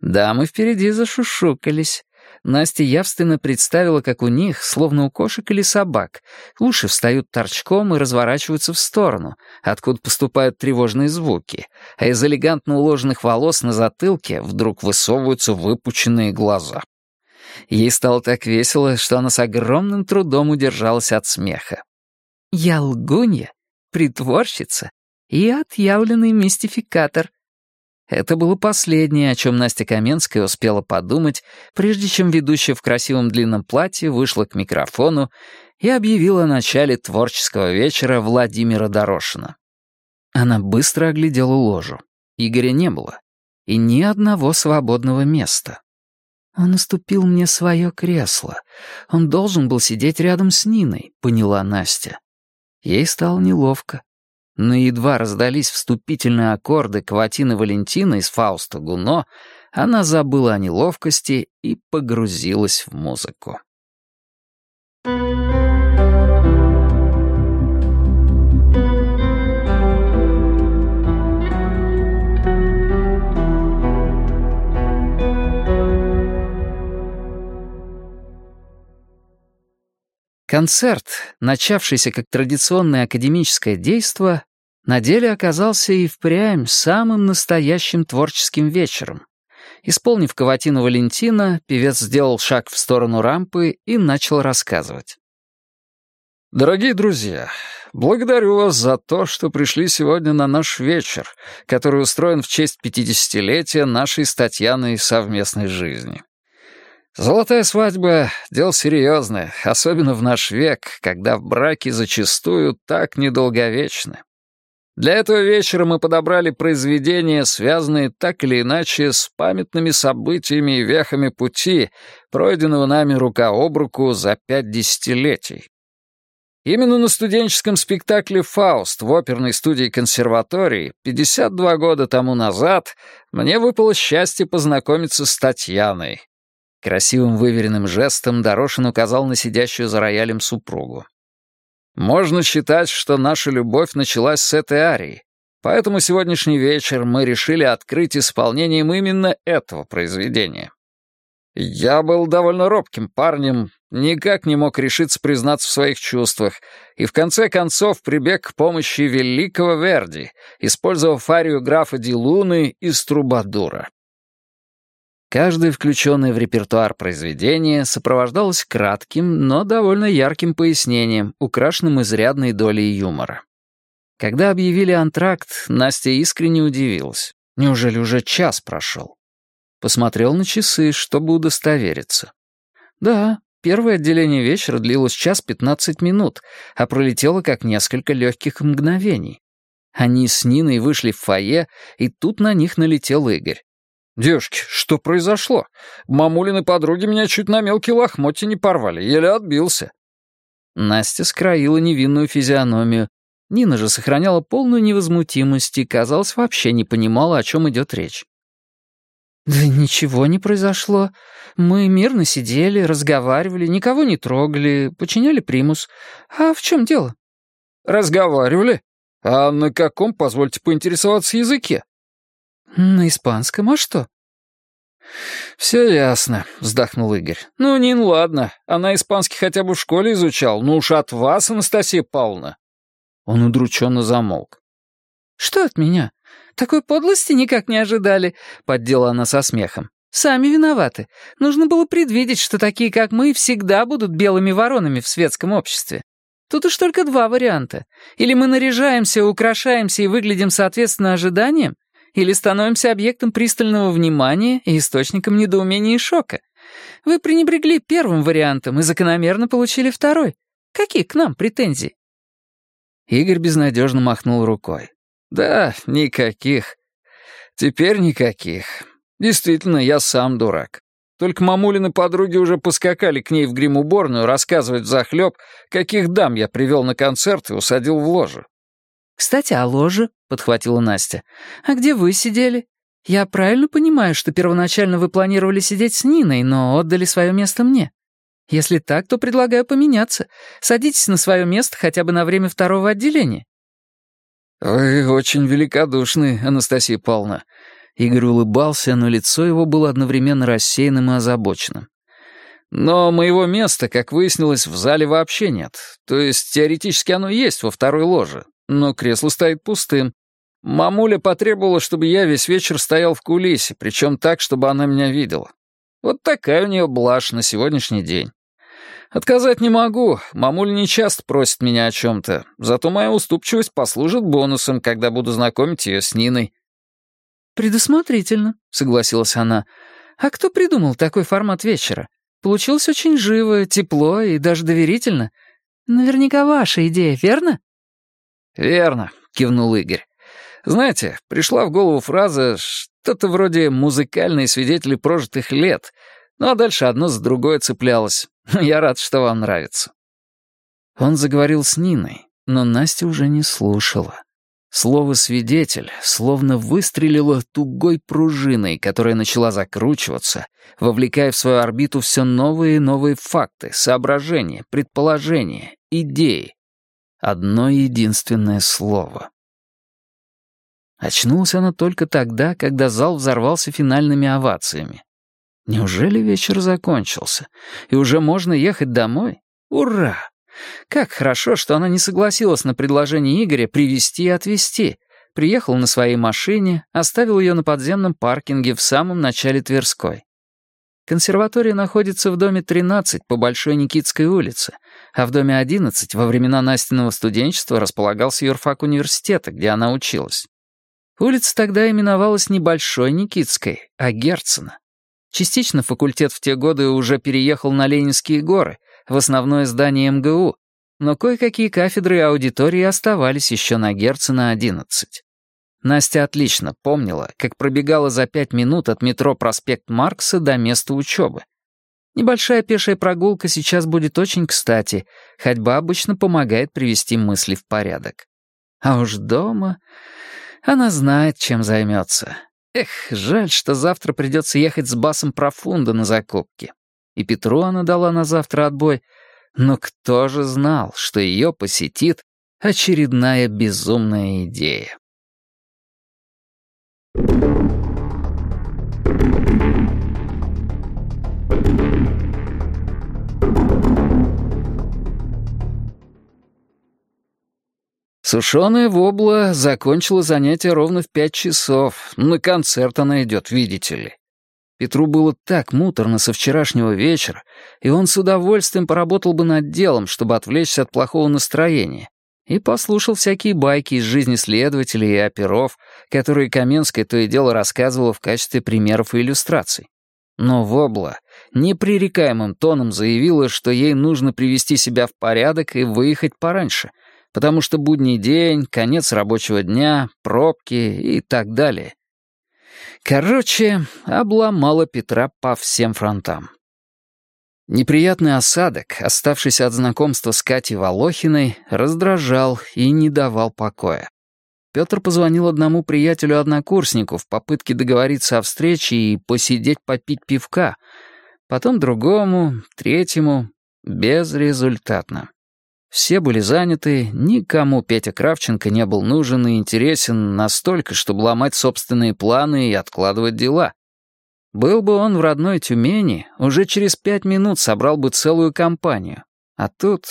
Дамы впереди зашушукались. Настя явственно представила, как у них, словно у кошек или собак, уши встают торчком и разворачиваются в сторону, откуда поступают тревожные звуки, а из элегантно уложенных волос на затылке вдруг высовываются выпученные глаза. Ей стало так весело, что она с огромным трудом удержалась от смеха. «Я лгунья, притворщица и отъявленный мистификатор», это было последнее, о чем Настя Каменская успела подумать, прежде чем ведущая в красивом длинном платье вышла к микрофону и объявила о начале творческого вечера Владимира Дорошина. Она быстро оглядела ложу. Игоря не было. И ни одного свободного места. Он уступил мне свое кресло. Он должен был сидеть рядом с Ниной, поняла Настя. Ей стало неловко но едва раздались вступительные аккорды Кватины Валентина из Фауста Гуно, она забыла о неловкости и погрузилась в музыку. Концерт, начавшийся как традиционное академическое действо, на деле оказался и впрямь самым настоящим творческим вечером. Исполнив каватину Валентина, певец сделал шаг в сторону рампы и начал рассказывать. «Дорогие друзья, благодарю вас за то, что пришли сегодня на наш вечер, который устроен в честь 50-летия нашей с Татьяной совместной жизни. Золотая свадьба — дело серьезное, особенно в наш век, когда в браке зачастую так недолговечны. Для этого вечера мы подобрали произведения, связанные так или иначе с памятными событиями и вехами пути, пройденного нами рука об руку за пять десятилетий. Именно на студенческом спектакле «Фауст» в оперной студии консерватории 52 года тому назад мне выпало счастье познакомиться с Татьяной, Красивым выверенным жестом Дорошин указал на сидящую за роялем супругу. «Можно считать, что наша любовь началась с этой арии, поэтому сегодняшний вечер мы решили открыть исполнением именно этого произведения. Я был довольно робким парнем, никак не мог решиться признаться в своих чувствах, и в конце концов прибег к помощи великого Верди, использовав арию графа Ди Луны из Трубадура. Каждое включенное в репертуар произведение сопровождалось кратким, но довольно ярким пояснением, украшенным изрядной долей юмора. Когда объявили антракт, Настя искренне удивилась. Неужели уже час прошел? Посмотрел на часы, чтобы удостовериться. Да, первое отделение вечера длилось час пятнадцать минут, а пролетело как несколько легких мгновений. Они с Ниной вышли в фойе, и тут на них налетел Игорь. «Девушки, что произошло? Мамулины подруги меня чуть на мелкие лохмотья не порвали, еле отбился». Настя скроила невинную физиономию. Нина же сохраняла полную невозмутимость и, казалось, вообще не понимала, о чем идет речь. «Да ничего не произошло. Мы мирно сидели, разговаривали, никого не трогали, починяли примус. А в чем дело?» «Разговаривали? А на каком, позвольте поинтересоваться, языке?» «На испанском, а что?» «Все ясно», — вздохнул Игорь. «Ну, Нин, ладно. Она испанский хотя бы в школе изучал. Ну уж от вас, Анастасия Павловна». Он удрученно замолк. «Что от меня? Такой подлости никак не ожидали», — поддела она со смехом. «Сами виноваты. Нужно было предвидеть, что такие, как мы, всегда будут белыми воронами в светском обществе. Тут уж только два варианта. Или мы наряжаемся, украшаемся и выглядим соответственно ожиданиям, или становимся объектом пристального внимания и источником недоумения и шока. Вы пренебрегли первым вариантом и закономерно получили второй. Какие к нам претензии?» Игорь безнадежно махнул рукой. «Да, никаких. Теперь никаких. Действительно, я сам дурак. Только мамулины подруги уже поскакали к ней в грим-уборную рассказывать захлеб, каких дам я привел на концерт и усадил в ложу. «Кстати, о ложе», — подхватила Настя. «А где вы сидели? Я правильно понимаю, что первоначально вы планировали сидеть с Ниной, но отдали свое место мне? Если так, то предлагаю поменяться. Садитесь на свое место хотя бы на время второго отделения». «Вы очень великодушны, Анастасия Павловна». Игорь улыбался, но лицо его было одновременно рассеянным и озабоченным. «Но моего места, как выяснилось, в зале вообще нет. То есть теоретически оно есть во второй ложе, но кресло стоит пустым. Мамуля потребовала, чтобы я весь вечер стоял в кулисе, причем так, чтобы она меня видела. Вот такая у нее блажь на сегодняшний день. Отказать не могу, мамуля не часто просит меня о чем-то, зато моя уступчивость послужит бонусом, когда буду знакомить ее с Ниной. «Предусмотрительно», — согласилась она. «А кто придумал такой формат вечера? Получилось очень живо, тепло и даже доверительно. Наверняка ваша идея, верно?» «Верно», — кивнул Игорь. «Знаете, пришла в голову фраза что-то вроде «музыкальные свидетели прожитых лет», ну а дальше одно за другое цеплялось. Я рад, что вам нравится». Он заговорил с Ниной, но Настя уже не слушала. Слово «свидетель» словно выстрелило тугой пружиной, которая начала закручиваться, вовлекая в свою орбиту все новые и новые факты, соображения, предположения, идеи, Одно единственное слово. Очнулась она только тогда, когда зал взорвался финальными овациями. Неужели вечер закончился, и уже можно ехать домой? Ура! Как хорошо, что она не согласилась на предложение Игоря привезти и отвезти. Приехал на своей машине, оставил ее на подземном паркинге в самом начале Тверской. Консерватория находится в доме 13 по Большой Никитской улице, а в доме 11 во времена Настиного студенчества располагался юрфак университета, где она училась. Улица тогда именовалась не Большой Никитской, а Герцена. Частично факультет в те годы уже переехал на Ленинские горы, в основное здание МГУ, но кое-какие кафедры и аудитории оставались еще на Герцена 11. Настя отлично помнила, как пробегала за пять минут от метро проспект Маркса до места учебы. Небольшая пешая прогулка сейчас будет очень кстати, ходьба обычно помогает привести мысли в порядок. А уж дома она знает, чем займется. Эх, жаль, что завтра придется ехать с Басом Профунда на закупки. И Петру она дала на завтра отбой, но кто же знал, что ее посетит очередная безумная идея? Сушеная вобла закончила занятие ровно в пять часов. На концерт она идет, видите ли. Петру было так муторно со вчерашнего вечера, и он с удовольствием поработал бы над делом, чтобы отвлечься от плохого настроения, и послушал всякие байки из жизни следователей и оперов, которые Каменская то и дело рассказывала в качестве примеров и иллюстраций. Но Вобла непререкаемым тоном заявила, что ей нужно привести себя в порядок и выехать пораньше, потому что будний день, конец рабочего дня, пробки и так далее — Короче, обломала Петра по всем фронтам. Неприятный осадок, оставшийся от знакомства с Катей Волохиной, раздражал и не давал покоя. Петр позвонил одному приятелю-однокурснику в попытке договориться о встрече и посидеть попить пивка, потом другому, третьему, безрезультатно. Все были заняты, никому Петя Кравченко не был нужен и интересен настолько, чтобы ломать собственные планы и откладывать дела. Был бы он в родной Тюмени, уже через пять минут собрал бы целую компанию. А тут...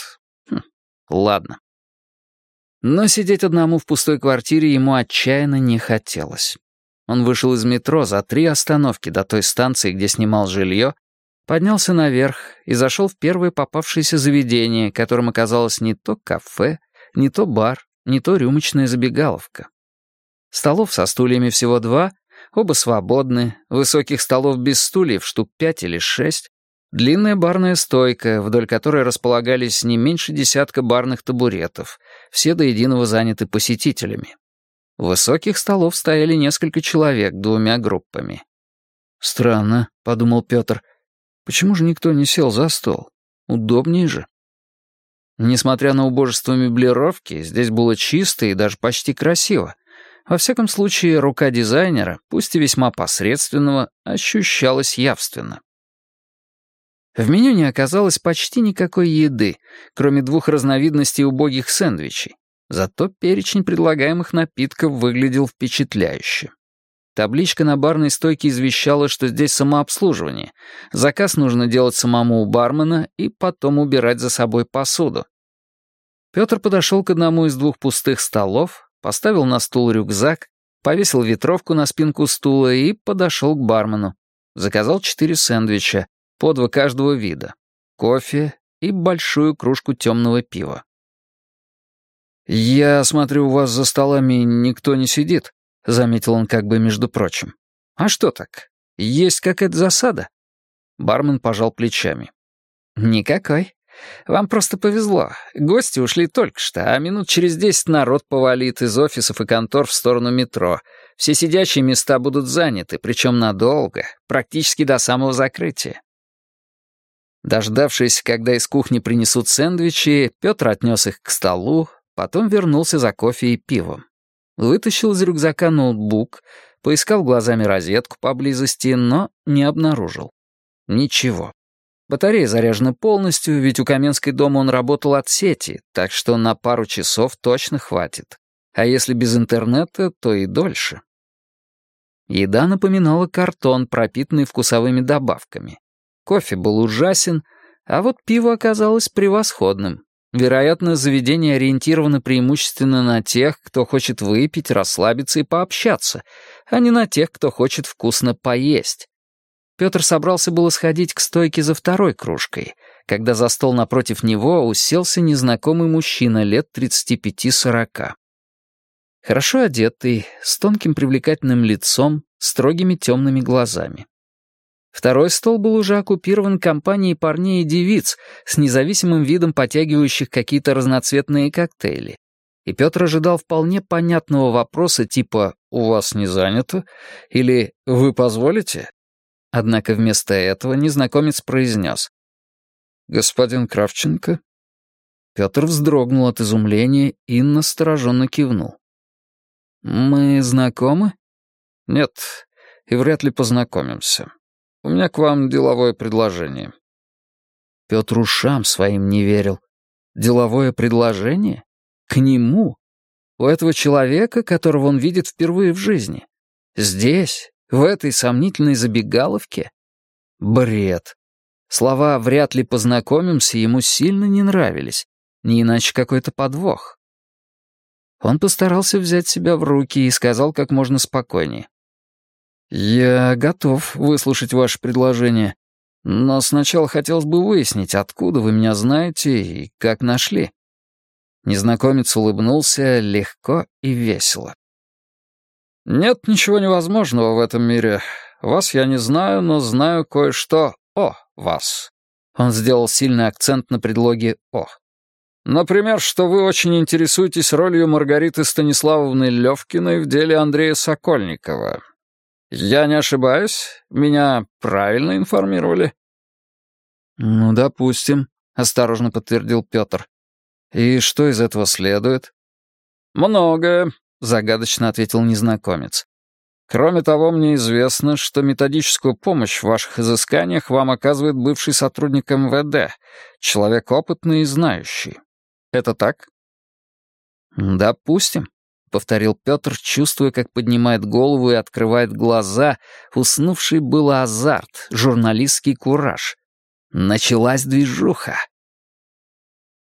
Хм, ладно. Но сидеть одному в пустой квартире ему отчаянно не хотелось. Он вышел из метро за три остановки до той станции, где снимал жилье, Поднялся наверх и зашел в первое попавшееся заведение, которым оказалось не то кафе, не то бар, не то рюмочная забегаловка. Столов со стульями всего два, оба свободны, высоких столов без стульев штук пять или шесть, длинная барная стойка, вдоль которой располагались не меньше десятка барных табуретов, все до единого заняты посетителями. У высоких столов стояли несколько человек двумя группами. «Странно», — подумал Петр, — Почему же никто не сел за стол? Удобнее же. Несмотря на убожество меблировки, здесь было чисто и даже почти красиво. Во всяком случае, рука дизайнера, пусть и весьма посредственного, ощущалась явственно. В меню не оказалось почти никакой еды, кроме двух разновидностей убогих сэндвичей. Зато перечень предлагаемых напитков выглядел впечатляюще. Табличка на барной стойке извещала, что здесь самообслуживание. Заказ нужно делать самому у бармена и потом убирать за собой посуду. Петр подошел к одному из двух пустых столов, поставил на стул рюкзак, повесил ветровку на спинку стула и подошел к бармену. Заказал четыре сэндвича, по два каждого вида, кофе и большую кружку темного пива. «Я смотрю, у вас за столами никто не сидит», — заметил он как бы между прочим. «А что так? Есть какая-то засада?» Бармен пожал плечами. «Никакой. Вам просто повезло. Гости ушли только что, а минут через десять народ повалит из офисов и контор в сторону метро. Все сидячие места будут заняты, причем надолго, практически до самого закрытия». Дождавшись, когда из кухни принесут сэндвичи, Петр отнес их к столу, потом вернулся за кофе и пивом. Вытащил из рюкзака ноутбук, поискал глазами розетку поблизости, но не обнаружил. Ничего. Батарея заряжена полностью, ведь у Каменской дома он работал от сети, так что на пару часов точно хватит. А если без интернета, то и дольше. Еда напоминала картон, пропитанный вкусовыми добавками. Кофе был ужасен, а вот пиво оказалось превосходным. Вероятно, заведение ориентировано преимущественно на тех, кто хочет выпить, расслабиться и пообщаться, а не на тех, кто хочет вкусно поесть. Петр собрался было сходить к стойке за второй кружкой, когда за стол напротив него уселся незнакомый мужчина лет 35-40. Хорошо одетый, с тонким привлекательным лицом, строгими темными глазами. Второй стол был уже оккупирован компанией парней и девиц с независимым видом потягивающих какие-то разноцветные коктейли. И Петр ожидал вполне понятного вопроса типа «У вас не занято?» или «Вы позволите?» Однако вместо этого незнакомец произнес «Господин Кравченко?» Петр вздрогнул от изумления и настороженно кивнул. «Мы знакомы?» «Нет, и вряд ли познакомимся. У меня к вам деловое предложение». Петр ушам своим не верил. «Деловое предложение? К нему? У этого человека, которого он видит впервые в жизни? Здесь, в этой сомнительной забегаловке? Бред. Слова «вряд ли познакомимся» ему сильно не нравились, не иначе какой-то подвох. Он постарался взять себя в руки и сказал как можно спокойнее. «Я готов выслушать ваше предложение, но сначала хотелось бы выяснить, откуда вы меня знаете и как нашли». Незнакомец улыбнулся легко и весело. «Нет ничего невозможного в этом мире. Вас я не знаю, но знаю кое-что о вас». Он сделал сильный акцент на предлоге «о». Например, что вы очень интересуетесь ролью Маргариты Станиславовны Левкиной в деле Андрея Сокольникова. Я не ошибаюсь? Меня правильно информировали?» «Ну, допустим», — осторожно подтвердил Петр. «И что из этого следует?» «Многое», — загадочно ответил незнакомец. «Кроме того, мне известно, что методическую помощь в ваших изысканиях вам оказывает бывший сотрудник МВД, человек опытный и знающий. Это так?» «Допустим», — повторил Петр, чувствуя, как поднимает голову и открывает глаза, уснувший был азарт, журналистский кураж. Началась движуха.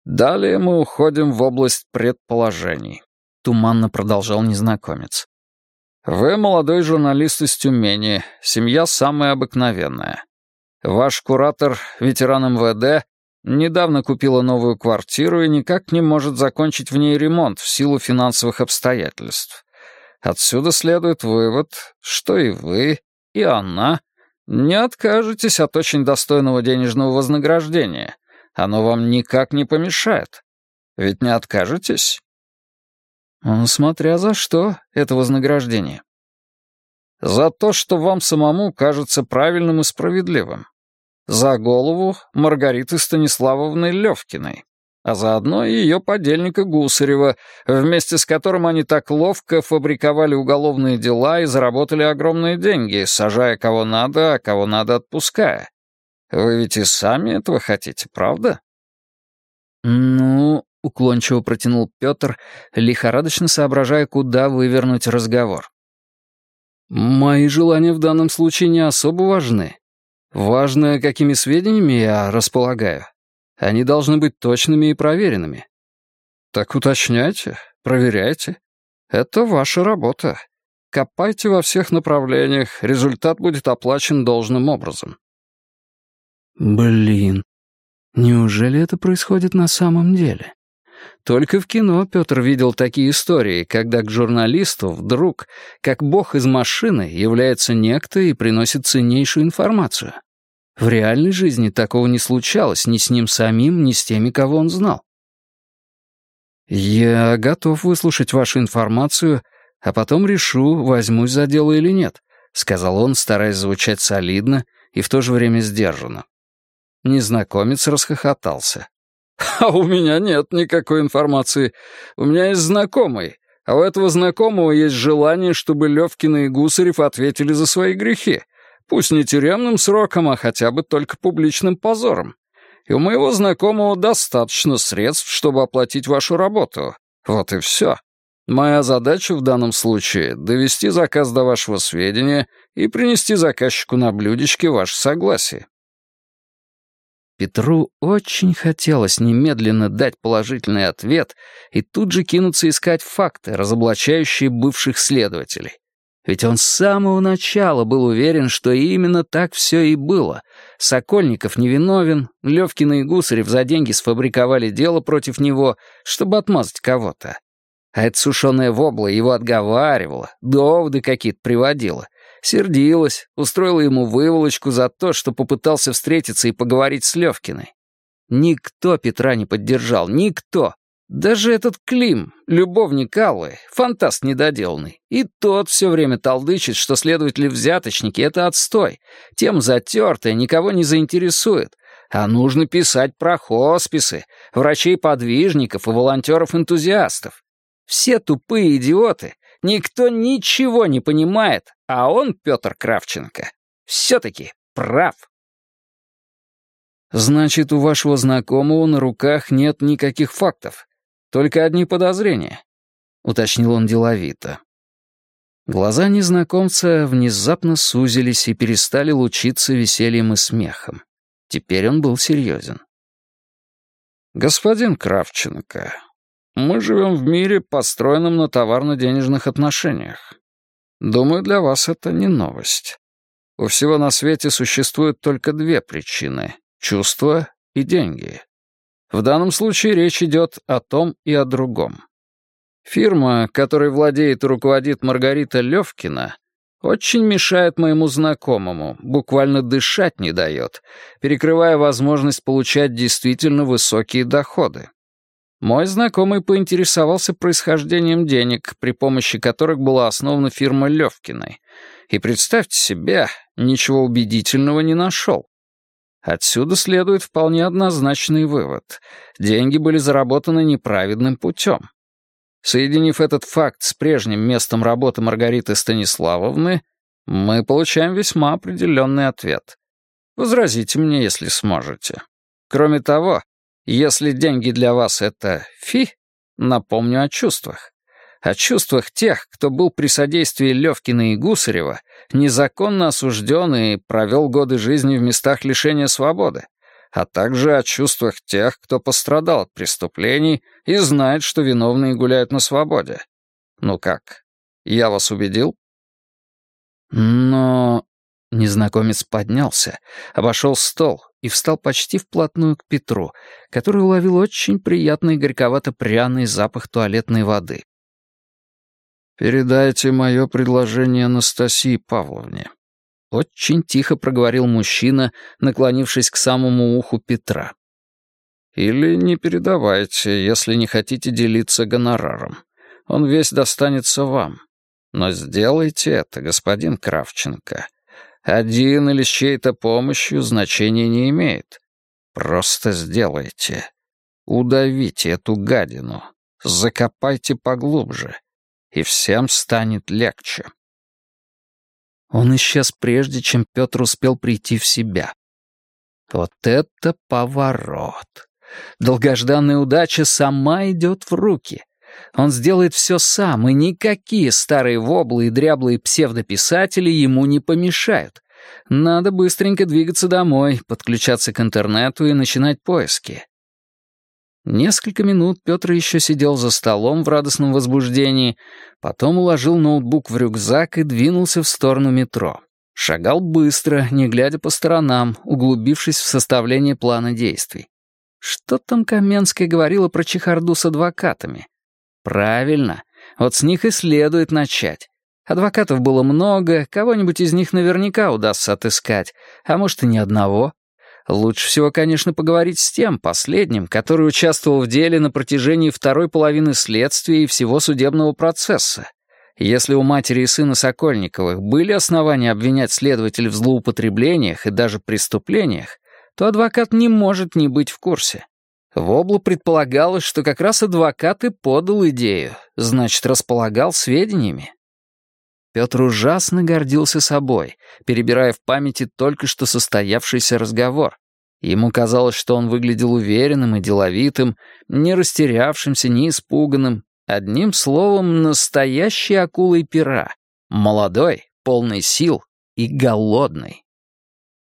«Далее мы уходим в область предположений», — туманно продолжал незнакомец. «Вы молодой журналист из Тюмени, семья самая обыкновенная. Ваш куратор, ветеран МВД, Недавно купила новую квартиру и никак не может закончить в ней ремонт в силу финансовых обстоятельств. Отсюда следует вывод, что и вы, и она не откажетесь от очень достойного денежного вознаграждения. Оно вам никак не помешает. Ведь не откажетесь? Смотря за что это вознаграждение. За то, что вам самому кажется правильным и справедливым за голову Маргариты Станиславовны Левкиной, а заодно и ее подельника Гусарева, вместе с которым они так ловко фабриковали уголовные дела и заработали огромные деньги, сажая кого надо, а кого надо отпуская. Вы ведь и сами этого хотите, правда? Ну, уклончиво протянул Петр, лихорадочно соображая, куда вывернуть разговор. Мои желания в данном случае не особо важны. Важно, какими сведениями я располагаю. Они должны быть точными и проверенными. Так уточняйте, проверяйте. Это ваша работа. Копайте во всех направлениях, результат будет оплачен должным образом. Блин, неужели это происходит на самом деле? Только в кино Петр видел такие истории, когда к журналисту вдруг, как бог из машины, является некто и приносит ценнейшую информацию. В реальной жизни такого не случалось ни с ним самим, ни с теми, кого он знал. «Я готов выслушать вашу информацию, а потом решу, возьмусь за дело или нет», — сказал он, стараясь звучать солидно и в то же время сдержанно. Незнакомец расхохотался. «А у меня нет никакой информации. У меня есть знакомый, а у этого знакомого есть желание, чтобы Левкина и Гусарев ответили за свои грехи. Пусть не тюремным сроком, а хотя бы только публичным позором. И у моего знакомого достаточно средств, чтобы оплатить вашу работу. Вот и все. Моя задача в данном случае — довести заказ до вашего сведения и принести заказчику на блюдечке ваше согласие. Петру очень хотелось немедленно дать положительный ответ и тут же кинуться искать факты, разоблачающие бывших следователей. Ведь он с самого начала был уверен, что именно так все и было. Сокольников невиновен, Левкина и Гусарев за деньги сфабриковали дело против него, чтобы отмазать кого-то. А эта сушеная вобла его отговаривала, доводы какие-то приводила. Сердилась, устроила ему выволочку за то, что попытался встретиться и поговорить с Левкиной. Никто Петра не поддержал, никто. Даже этот Клим, любовник Аллы, фантаст недоделанный, и тот все время толдычит, что следователи-взяточники — это отстой. Тем затертая, никого не заинтересует. А нужно писать про хосписы, врачей-подвижников и волонтеров-энтузиастов. Все тупые идиоты, никто ничего не понимает, а он, Петр Кравченко, все-таки прав. «Значит, у вашего знакомого на руках нет никаких фактов?» Только одни подозрения», — уточнил он деловито. Глаза незнакомца внезапно сузились и перестали лучиться весельем и смехом. Теперь он был серьезен. «Господин Кравченко, мы живем в мире, построенном на товарно-денежных отношениях. Думаю, для вас это не новость. У всего на свете существует только две причины — чувства и деньги. В данном случае речь идет о том и о другом. Фирма, которой владеет и руководит Маргарита Левкина, очень мешает моему знакомому, буквально дышать не дает, перекрывая возможность получать действительно высокие доходы. Мой знакомый поинтересовался происхождением денег, при помощи которых была основана фирма Левкиной. И представьте себе, ничего убедительного не нашел. Отсюда следует вполне однозначный вывод. Деньги были заработаны неправедным путем. Соединив этот факт с прежним местом работы Маргариты Станиславовны, мы получаем весьма определенный ответ. Возразите мне, если сможете. Кроме того, если деньги для вас — это фи, напомню о чувствах о чувствах тех, кто был при содействии Левкина и Гусарева, незаконно осужден и провел годы жизни в местах лишения свободы, а также о чувствах тех, кто пострадал от преступлений и знает, что виновные гуляют на свободе. Ну как, я вас убедил? Но... Незнакомец поднялся, обошел стол и встал почти вплотную к Петру, который уловил очень приятный горьковато-пряный запах туалетной воды. «Передайте мое предложение Анастасии Павловне». Очень тихо проговорил мужчина, наклонившись к самому уху Петра. «Или не передавайте, если не хотите делиться гонораром. Он весь достанется вам. Но сделайте это, господин Кравченко. Один или с чьей-то помощью значения не имеет. Просто сделайте. Удавите эту гадину. Закопайте поглубже и всем станет легче. Он исчез прежде, чем Петр успел прийти в себя. Вот это поворот! Долгожданная удача сама идет в руки. Он сделает все сам, и никакие старые воблы и дряблые псевдописатели ему не помешают. Надо быстренько двигаться домой, подключаться к интернету и начинать поиски. Несколько минут Петр еще сидел за столом в радостном возбуждении, потом уложил ноутбук в рюкзак и двинулся в сторону метро. Шагал быстро, не глядя по сторонам, углубившись в составление плана действий. Что там Каменская говорила про чехарду с адвокатами? Правильно, вот с них и следует начать. Адвокатов было много, кого-нибудь из них наверняка удастся отыскать, а может и ни одного. Лучше всего, конечно, поговорить с тем последним, который участвовал в деле на протяжении второй половины следствия и всего судебного процесса. Если у матери и сына Сокольниковых были основания обвинять следователя в злоупотреблениях и даже преступлениях, то адвокат не может не быть в курсе. В облу предполагалось, что как раз адвокат и подал идею, значит, располагал сведениями. Петр ужасно гордился собой, перебирая в памяти только что состоявшийся разговор. Ему казалось, что он выглядел уверенным и деловитым, не растерявшимся, не испуганным. Одним словом, настоящей акулой пера. Молодой, полный сил и голодный.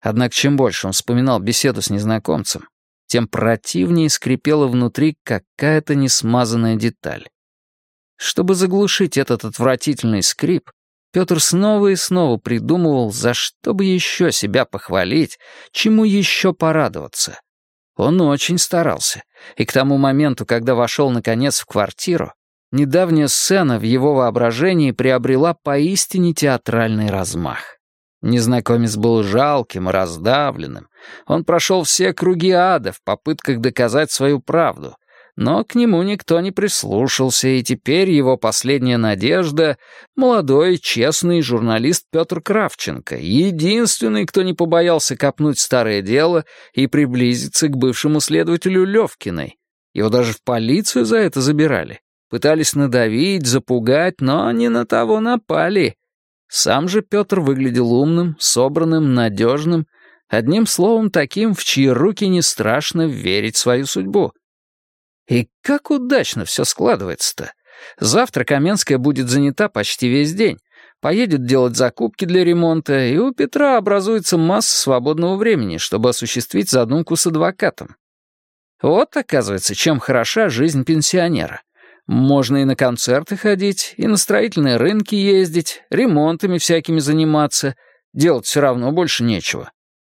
Однако чем больше он вспоминал беседу с незнакомцем, тем противнее скрипела внутри какая-то несмазанная деталь. Чтобы заглушить этот отвратительный скрип, Петр снова и снова придумывал, за что бы еще себя похвалить, чему еще порадоваться. Он очень старался, и к тому моменту, когда вошел наконец в квартиру, Недавняя сцена в его воображении приобрела поистине театральный размах. Незнакомец был жалким раздавленным. Он прошел все круги ада в попытках доказать свою правду, но к нему никто не прислушался, и теперь его последняя надежда — молодой, честный журналист Петр Кравченко, единственный, кто не побоялся копнуть старое дело и приблизиться к бывшему следователю Левкиной. Его даже в полицию за это забирали. Пытались надавить, запугать, но не на того напали. Сам же Петр выглядел умным, собранным, надежным, одним словом таким, в чьи руки не страшно верить свою судьбу. И как удачно все складывается-то. Завтра Каменская будет занята почти весь день. Поедет делать закупки для ремонта, и у Петра образуется масса свободного времени, чтобы осуществить задумку с адвокатом. Вот, оказывается, чем хороша жизнь пенсионера. Можно и на концерты ходить, и на строительные рынки ездить, ремонтами всякими заниматься. Делать все равно больше нечего.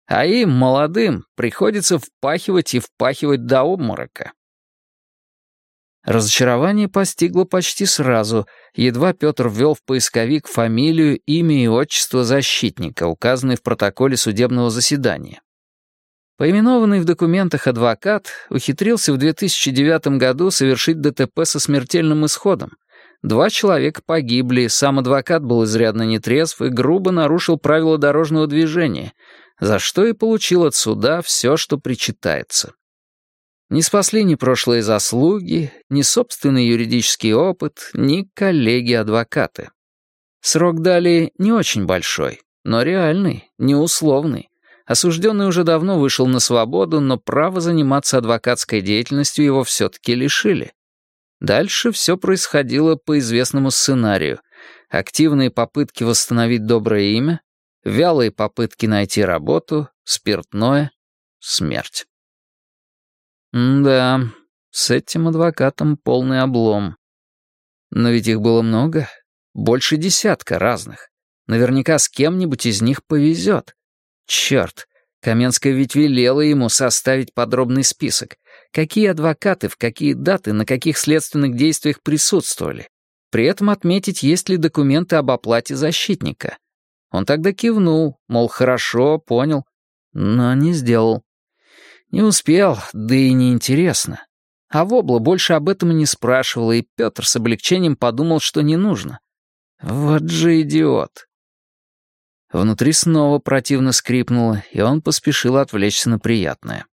А им, молодым, приходится впахивать и впахивать до обморока. Разочарование постигло почти сразу, едва Петр ввел в поисковик фамилию, имя и отчество защитника, указанные в протоколе судебного заседания. Поименованный в документах адвокат ухитрился в 2009 году совершить ДТП со смертельным исходом. Два человека погибли, сам адвокат был изрядно нетрезв и грубо нарушил правила дорожного движения, за что и получил от суда все, что причитается. Не спасли ни прошлые заслуги, ни собственный юридический опыт, ни коллеги-адвокаты. Срок дали не очень большой, но реальный, неусловный. Осужденный уже давно вышел на свободу, но право заниматься адвокатской деятельностью его все-таки лишили. Дальше все происходило по известному сценарию. Активные попытки восстановить доброе имя, вялые попытки найти работу, спиртное, смерть. М да, с этим адвокатом полный облом. Но ведь их было много, больше десятка разных. Наверняка с кем-нибудь из них повезет. Черт, Каменская ведь велела ему составить подробный список, какие адвокаты в какие даты на каких следственных действиях присутствовали. При этом отметить, есть ли документы об оплате защитника. Он тогда кивнул, мол, хорошо, понял, но не сделал. Не успел, да и неинтересно. А Вобла больше об этом и не спрашивала, и Петр с облегчением подумал, что не нужно. Вот же идиот. Внутри снова противно скрипнуло, и он поспешил отвлечься на приятное.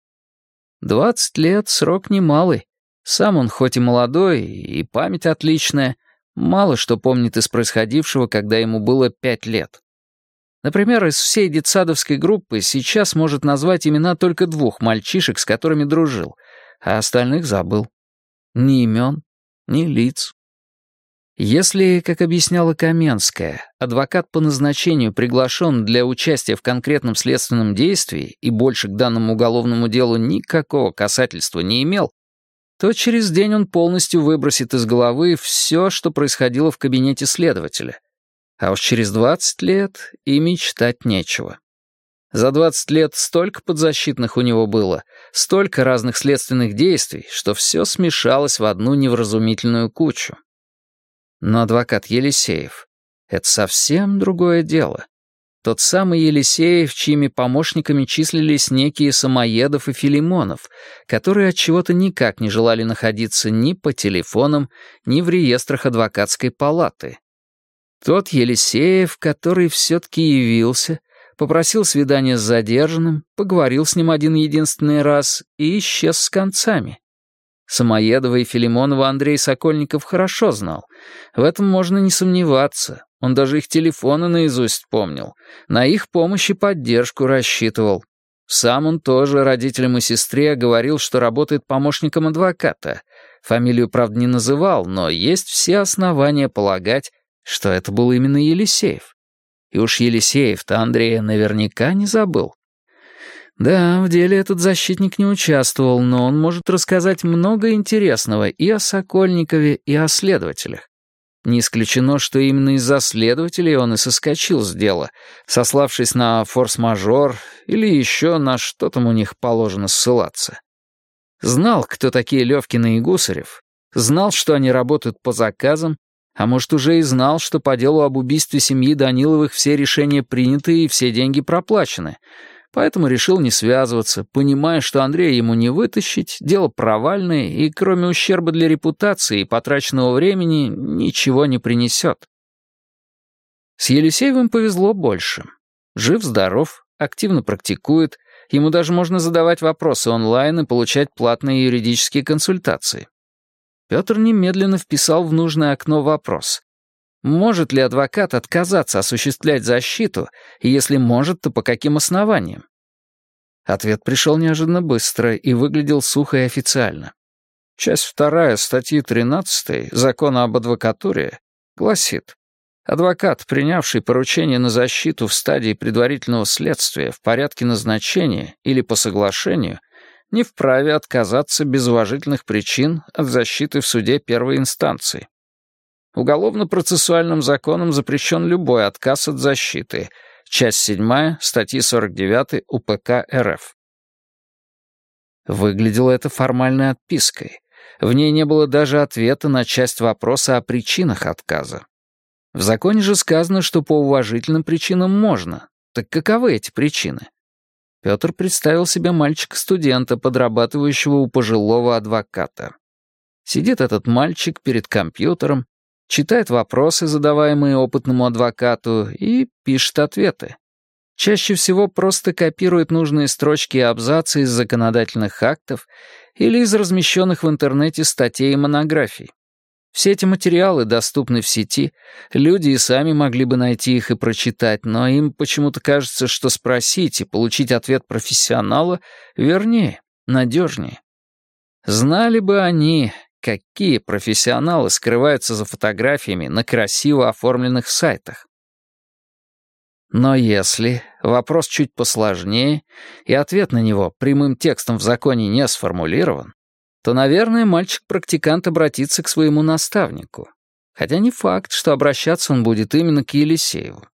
Двадцать лет — срок немалый. Сам он хоть и молодой, и память отличная, мало что помнит из происходившего, когда ему было пять лет. Например, из всей детсадовской группы сейчас может назвать имена только двух мальчишек, с которыми дружил, а остальных забыл. Ни имен, ни лиц. Если, как объясняла Каменская, адвокат по назначению приглашен для участия в конкретном следственном действии и больше к данному уголовному делу никакого касательства не имел, то через день он полностью выбросит из головы все, что происходило в кабинете следователя. А уж через 20 лет и мечтать нечего. За 20 лет столько подзащитных у него было, столько разных следственных действий, что все смешалось в одну невразумительную кучу. Но адвокат Елисеев — это совсем другое дело. Тот самый Елисеев, чьими помощниками числились некие Самоедов и Филимонов, которые от чего то никак не желали находиться ни по телефонам, ни в реестрах адвокатской палаты. Тот Елисеев, который все-таки явился, попросил свидания с задержанным, поговорил с ним один единственный раз и исчез с концами. Самоедова и Филимонова Андрей Сокольников хорошо знал. В этом можно не сомневаться. Он даже их телефоны наизусть помнил. На их помощь и поддержку рассчитывал. Сам он тоже родителям и сестре говорил, что работает помощником адвоката. Фамилию, правда, не называл, но есть все основания полагать, что это был именно Елисеев. И уж Елисеев-то Андрея наверняка не забыл. Да, в деле этот защитник не участвовал, но он может рассказать много интересного и о Сокольникове, и о следователях. Не исключено, что именно из-за следователей он и соскочил с дела, сославшись на форс-мажор или еще на что там у них положено ссылаться. Знал, кто такие Левкины и Гусарев. Знал, что они работают по заказам, а может, уже и знал, что по делу об убийстве семьи Даниловых все решения приняты и все деньги проплачены. Поэтому решил не связываться, понимая, что Андрея ему не вытащить, дело провальное и кроме ущерба для репутации и потраченного времени ничего не принесет. С Елисеевым повезло больше. Жив-здоров, активно практикует, ему даже можно задавать вопросы онлайн и получать платные юридические консультации. Петр немедленно вписал в нужное окно вопрос. Может ли адвокат отказаться осуществлять защиту, и если может, то по каким основаниям? Ответ пришел неожиданно быстро и выглядел сухо и официально. Часть вторая статьи 13 Закона об адвокатуре гласит, адвокат, принявший поручение на защиту в стадии предварительного следствия в порядке назначения или по соглашению, не вправе отказаться без уважительных причин от защиты в суде первой инстанции. Уголовно-процессуальным законом запрещен любой отказ от защиты. Часть 7 статьи 49 УПК РФ. Выглядело это формальной отпиской. В ней не было даже ответа на часть вопроса о причинах отказа. В законе же сказано, что по уважительным причинам можно. Так каковы эти причины? Петр представил себе мальчика-студента, подрабатывающего у пожилого адвоката. Сидит этот мальчик перед компьютером, читает вопросы, задаваемые опытному адвокату, и пишет ответы. Чаще всего просто копирует нужные строчки и абзацы из законодательных актов или из размещенных в интернете статей и монографий. Все эти материалы доступны в сети, люди и сами могли бы найти их и прочитать, но им почему-то кажется, что спросить и получить ответ профессионала вернее, надежнее. Знали бы они, какие профессионалы скрываются за фотографиями на красиво оформленных сайтах. Но если вопрос чуть посложнее, и ответ на него прямым текстом в законе не сформулирован, то, наверное, мальчик-практикант обратится к своему наставнику. Хотя не факт, что обращаться он будет именно к Елисееву.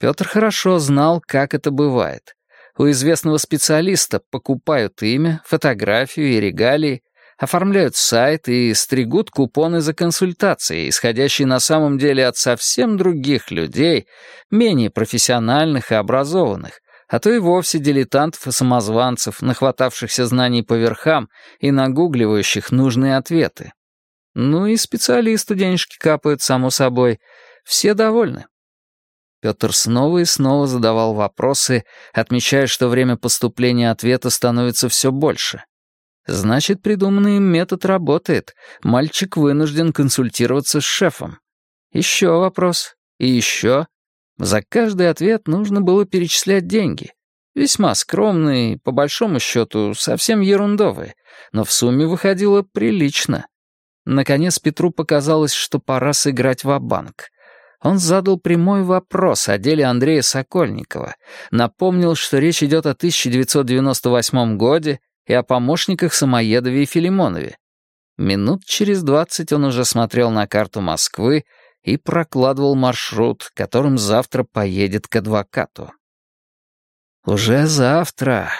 Петр хорошо знал, как это бывает. У известного специалиста покупают имя, фотографию и регалии, оформляют сайт и стригут купоны за консультации, исходящие на самом деле от совсем других людей, менее профессиональных и образованных, а то и вовсе дилетантов и самозванцев, нахватавшихся знаний по верхам и нагугливающих нужные ответы. Ну и специалисту денежки капают, само собой. Все довольны. Петр снова и снова задавал вопросы, отмечая, что время поступления ответа становится все больше. Значит, придуманный им метод работает. Мальчик вынужден консультироваться с шефом. Еще вопрос. И еще. За каждый ответ нужно было перечислять деньги. Весьма скромные, по большому счету, совсем ерундовые, но в сумме выходило прилично. Наконец Петру показалось, что пора сыграть в банк Он задал прямой вопрос о деле Андрея Сокольникова, напомнил, что речь идет о 1998 годе и о помощниках Самоедове и Филимонове. Минут через двадцать он уже смотрел на карту Москвы и прокладывал маршрут, которым завтра поедет к адвокату. Уже завтра.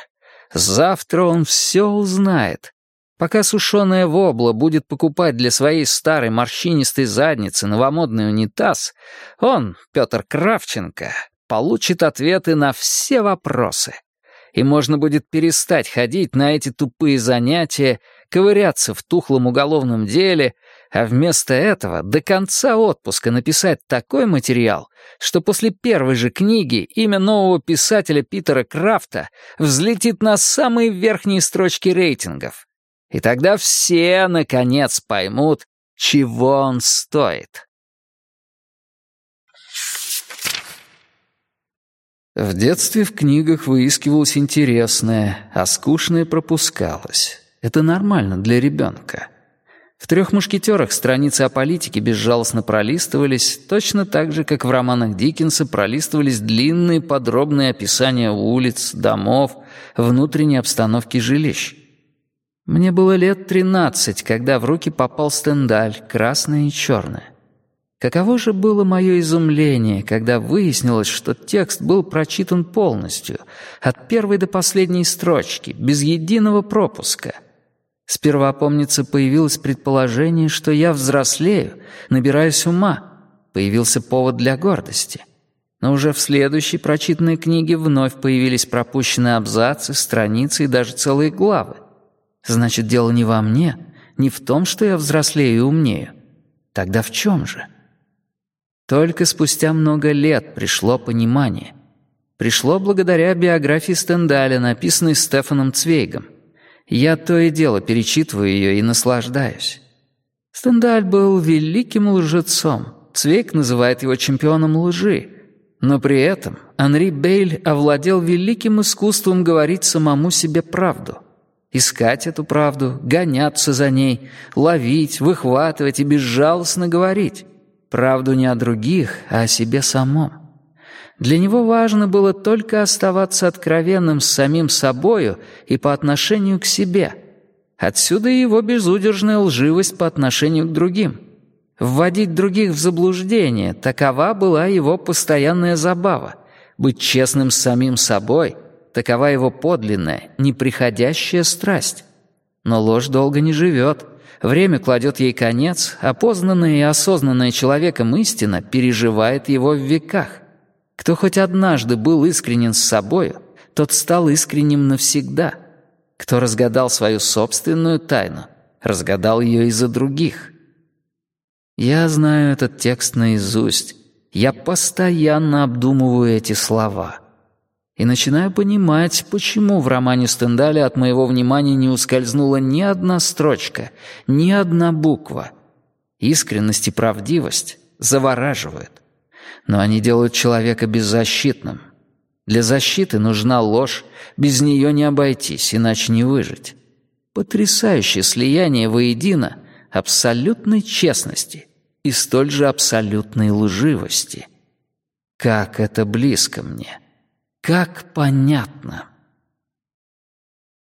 Завтра он все узнает. Пока сушеная вобла будет покупать для своей старой морщинистой задницы новомодный унитаз, он, Петр Кравченко, получит ответы на все вопросы. И можно будет перестать ходить на эти тупые занятия, ковыряться в тухлом уголовном деле — а вместо этого до конца отпуска написать такой материал, что после первой же книги имя нового писателя Питера Крафта взлетит на самые верхние строчки рейтингов. И тогда все, наконец, поймут, чего он стоит. В детстве в книгах выискивалось интересное, а скучное пропускалось. Это нормально для ребенка. В «Трех мушкетерах» страницы о политике безжалостно пролистывались, точно так же, как в романах Диккенса пролистывались длинные подробные описания улиц, домов, внутренней обстановки жилищ. Мне было лет тринадцать, когда в руки попал стендаль, красное и черное. Каково же было мое изумление, когда выяснилось, что текст был прочитан полностью, от первой до последней строчки, без единого пропуска — Сперва, помнится, появилось предположение, что я взрослею, набираюсь ума. Появился повод для гордости. Но уже в следующей прочитанной книге вновь появились пропущенные абзацы, страницы и даже целые главы. Значит, дело не во мне, не в том, что я взрослею и умнею. Тогда в чем же? Только спустя много лет пришло понимание. Пришло благодаря биографии Стендаля, написанной Стефаном Цвейгом. Я то и дело перечитываю ее и наслаждаюсь. Стендаль был великим лжецом. Цвейг называет его чемпионом лжи. Но при этом Анри Бейль овладел великим искусством говорить самому себе правду. Искать эту правду, гоняться за ней, ловить, выхватывать и безжалостно говорить. Правду не о других, а о себе самом. Для него важно было только оставаться откровенным с самим собою и по отношению к себе. Отсюда и его безудержная лживость по отношению к другим. Вводить других в заблуждение — такова была его постоянная забава. Быть честным с самим собой — такова его подлинная, неприходящая страсть. Но ложь долго не живет. Время кладет ей конец, а познанная и осознанная человеком истина переживает его в веках. Кто хоть однажды был искренен с собою, тот стал искренним навсегда. Кто разгадал свою собственную тайну, разгадал ее и за других. Я знаю этот текст наизусть. Я постоянно обдумываю эти слова. И начинаю понимать, почему в романе Стендаля от моего внимания не ускользнула ни одна строчка, ни одна буква. Искренность и правдивость завораживают но они делают человека беззащитным. Для защиты нужна ложь, без нее не обойтись, иначе не выжить. Потрясающее слияние воедино абсолютной честности и столь же абсолютной лживости. Как это близко мне! Как понятно!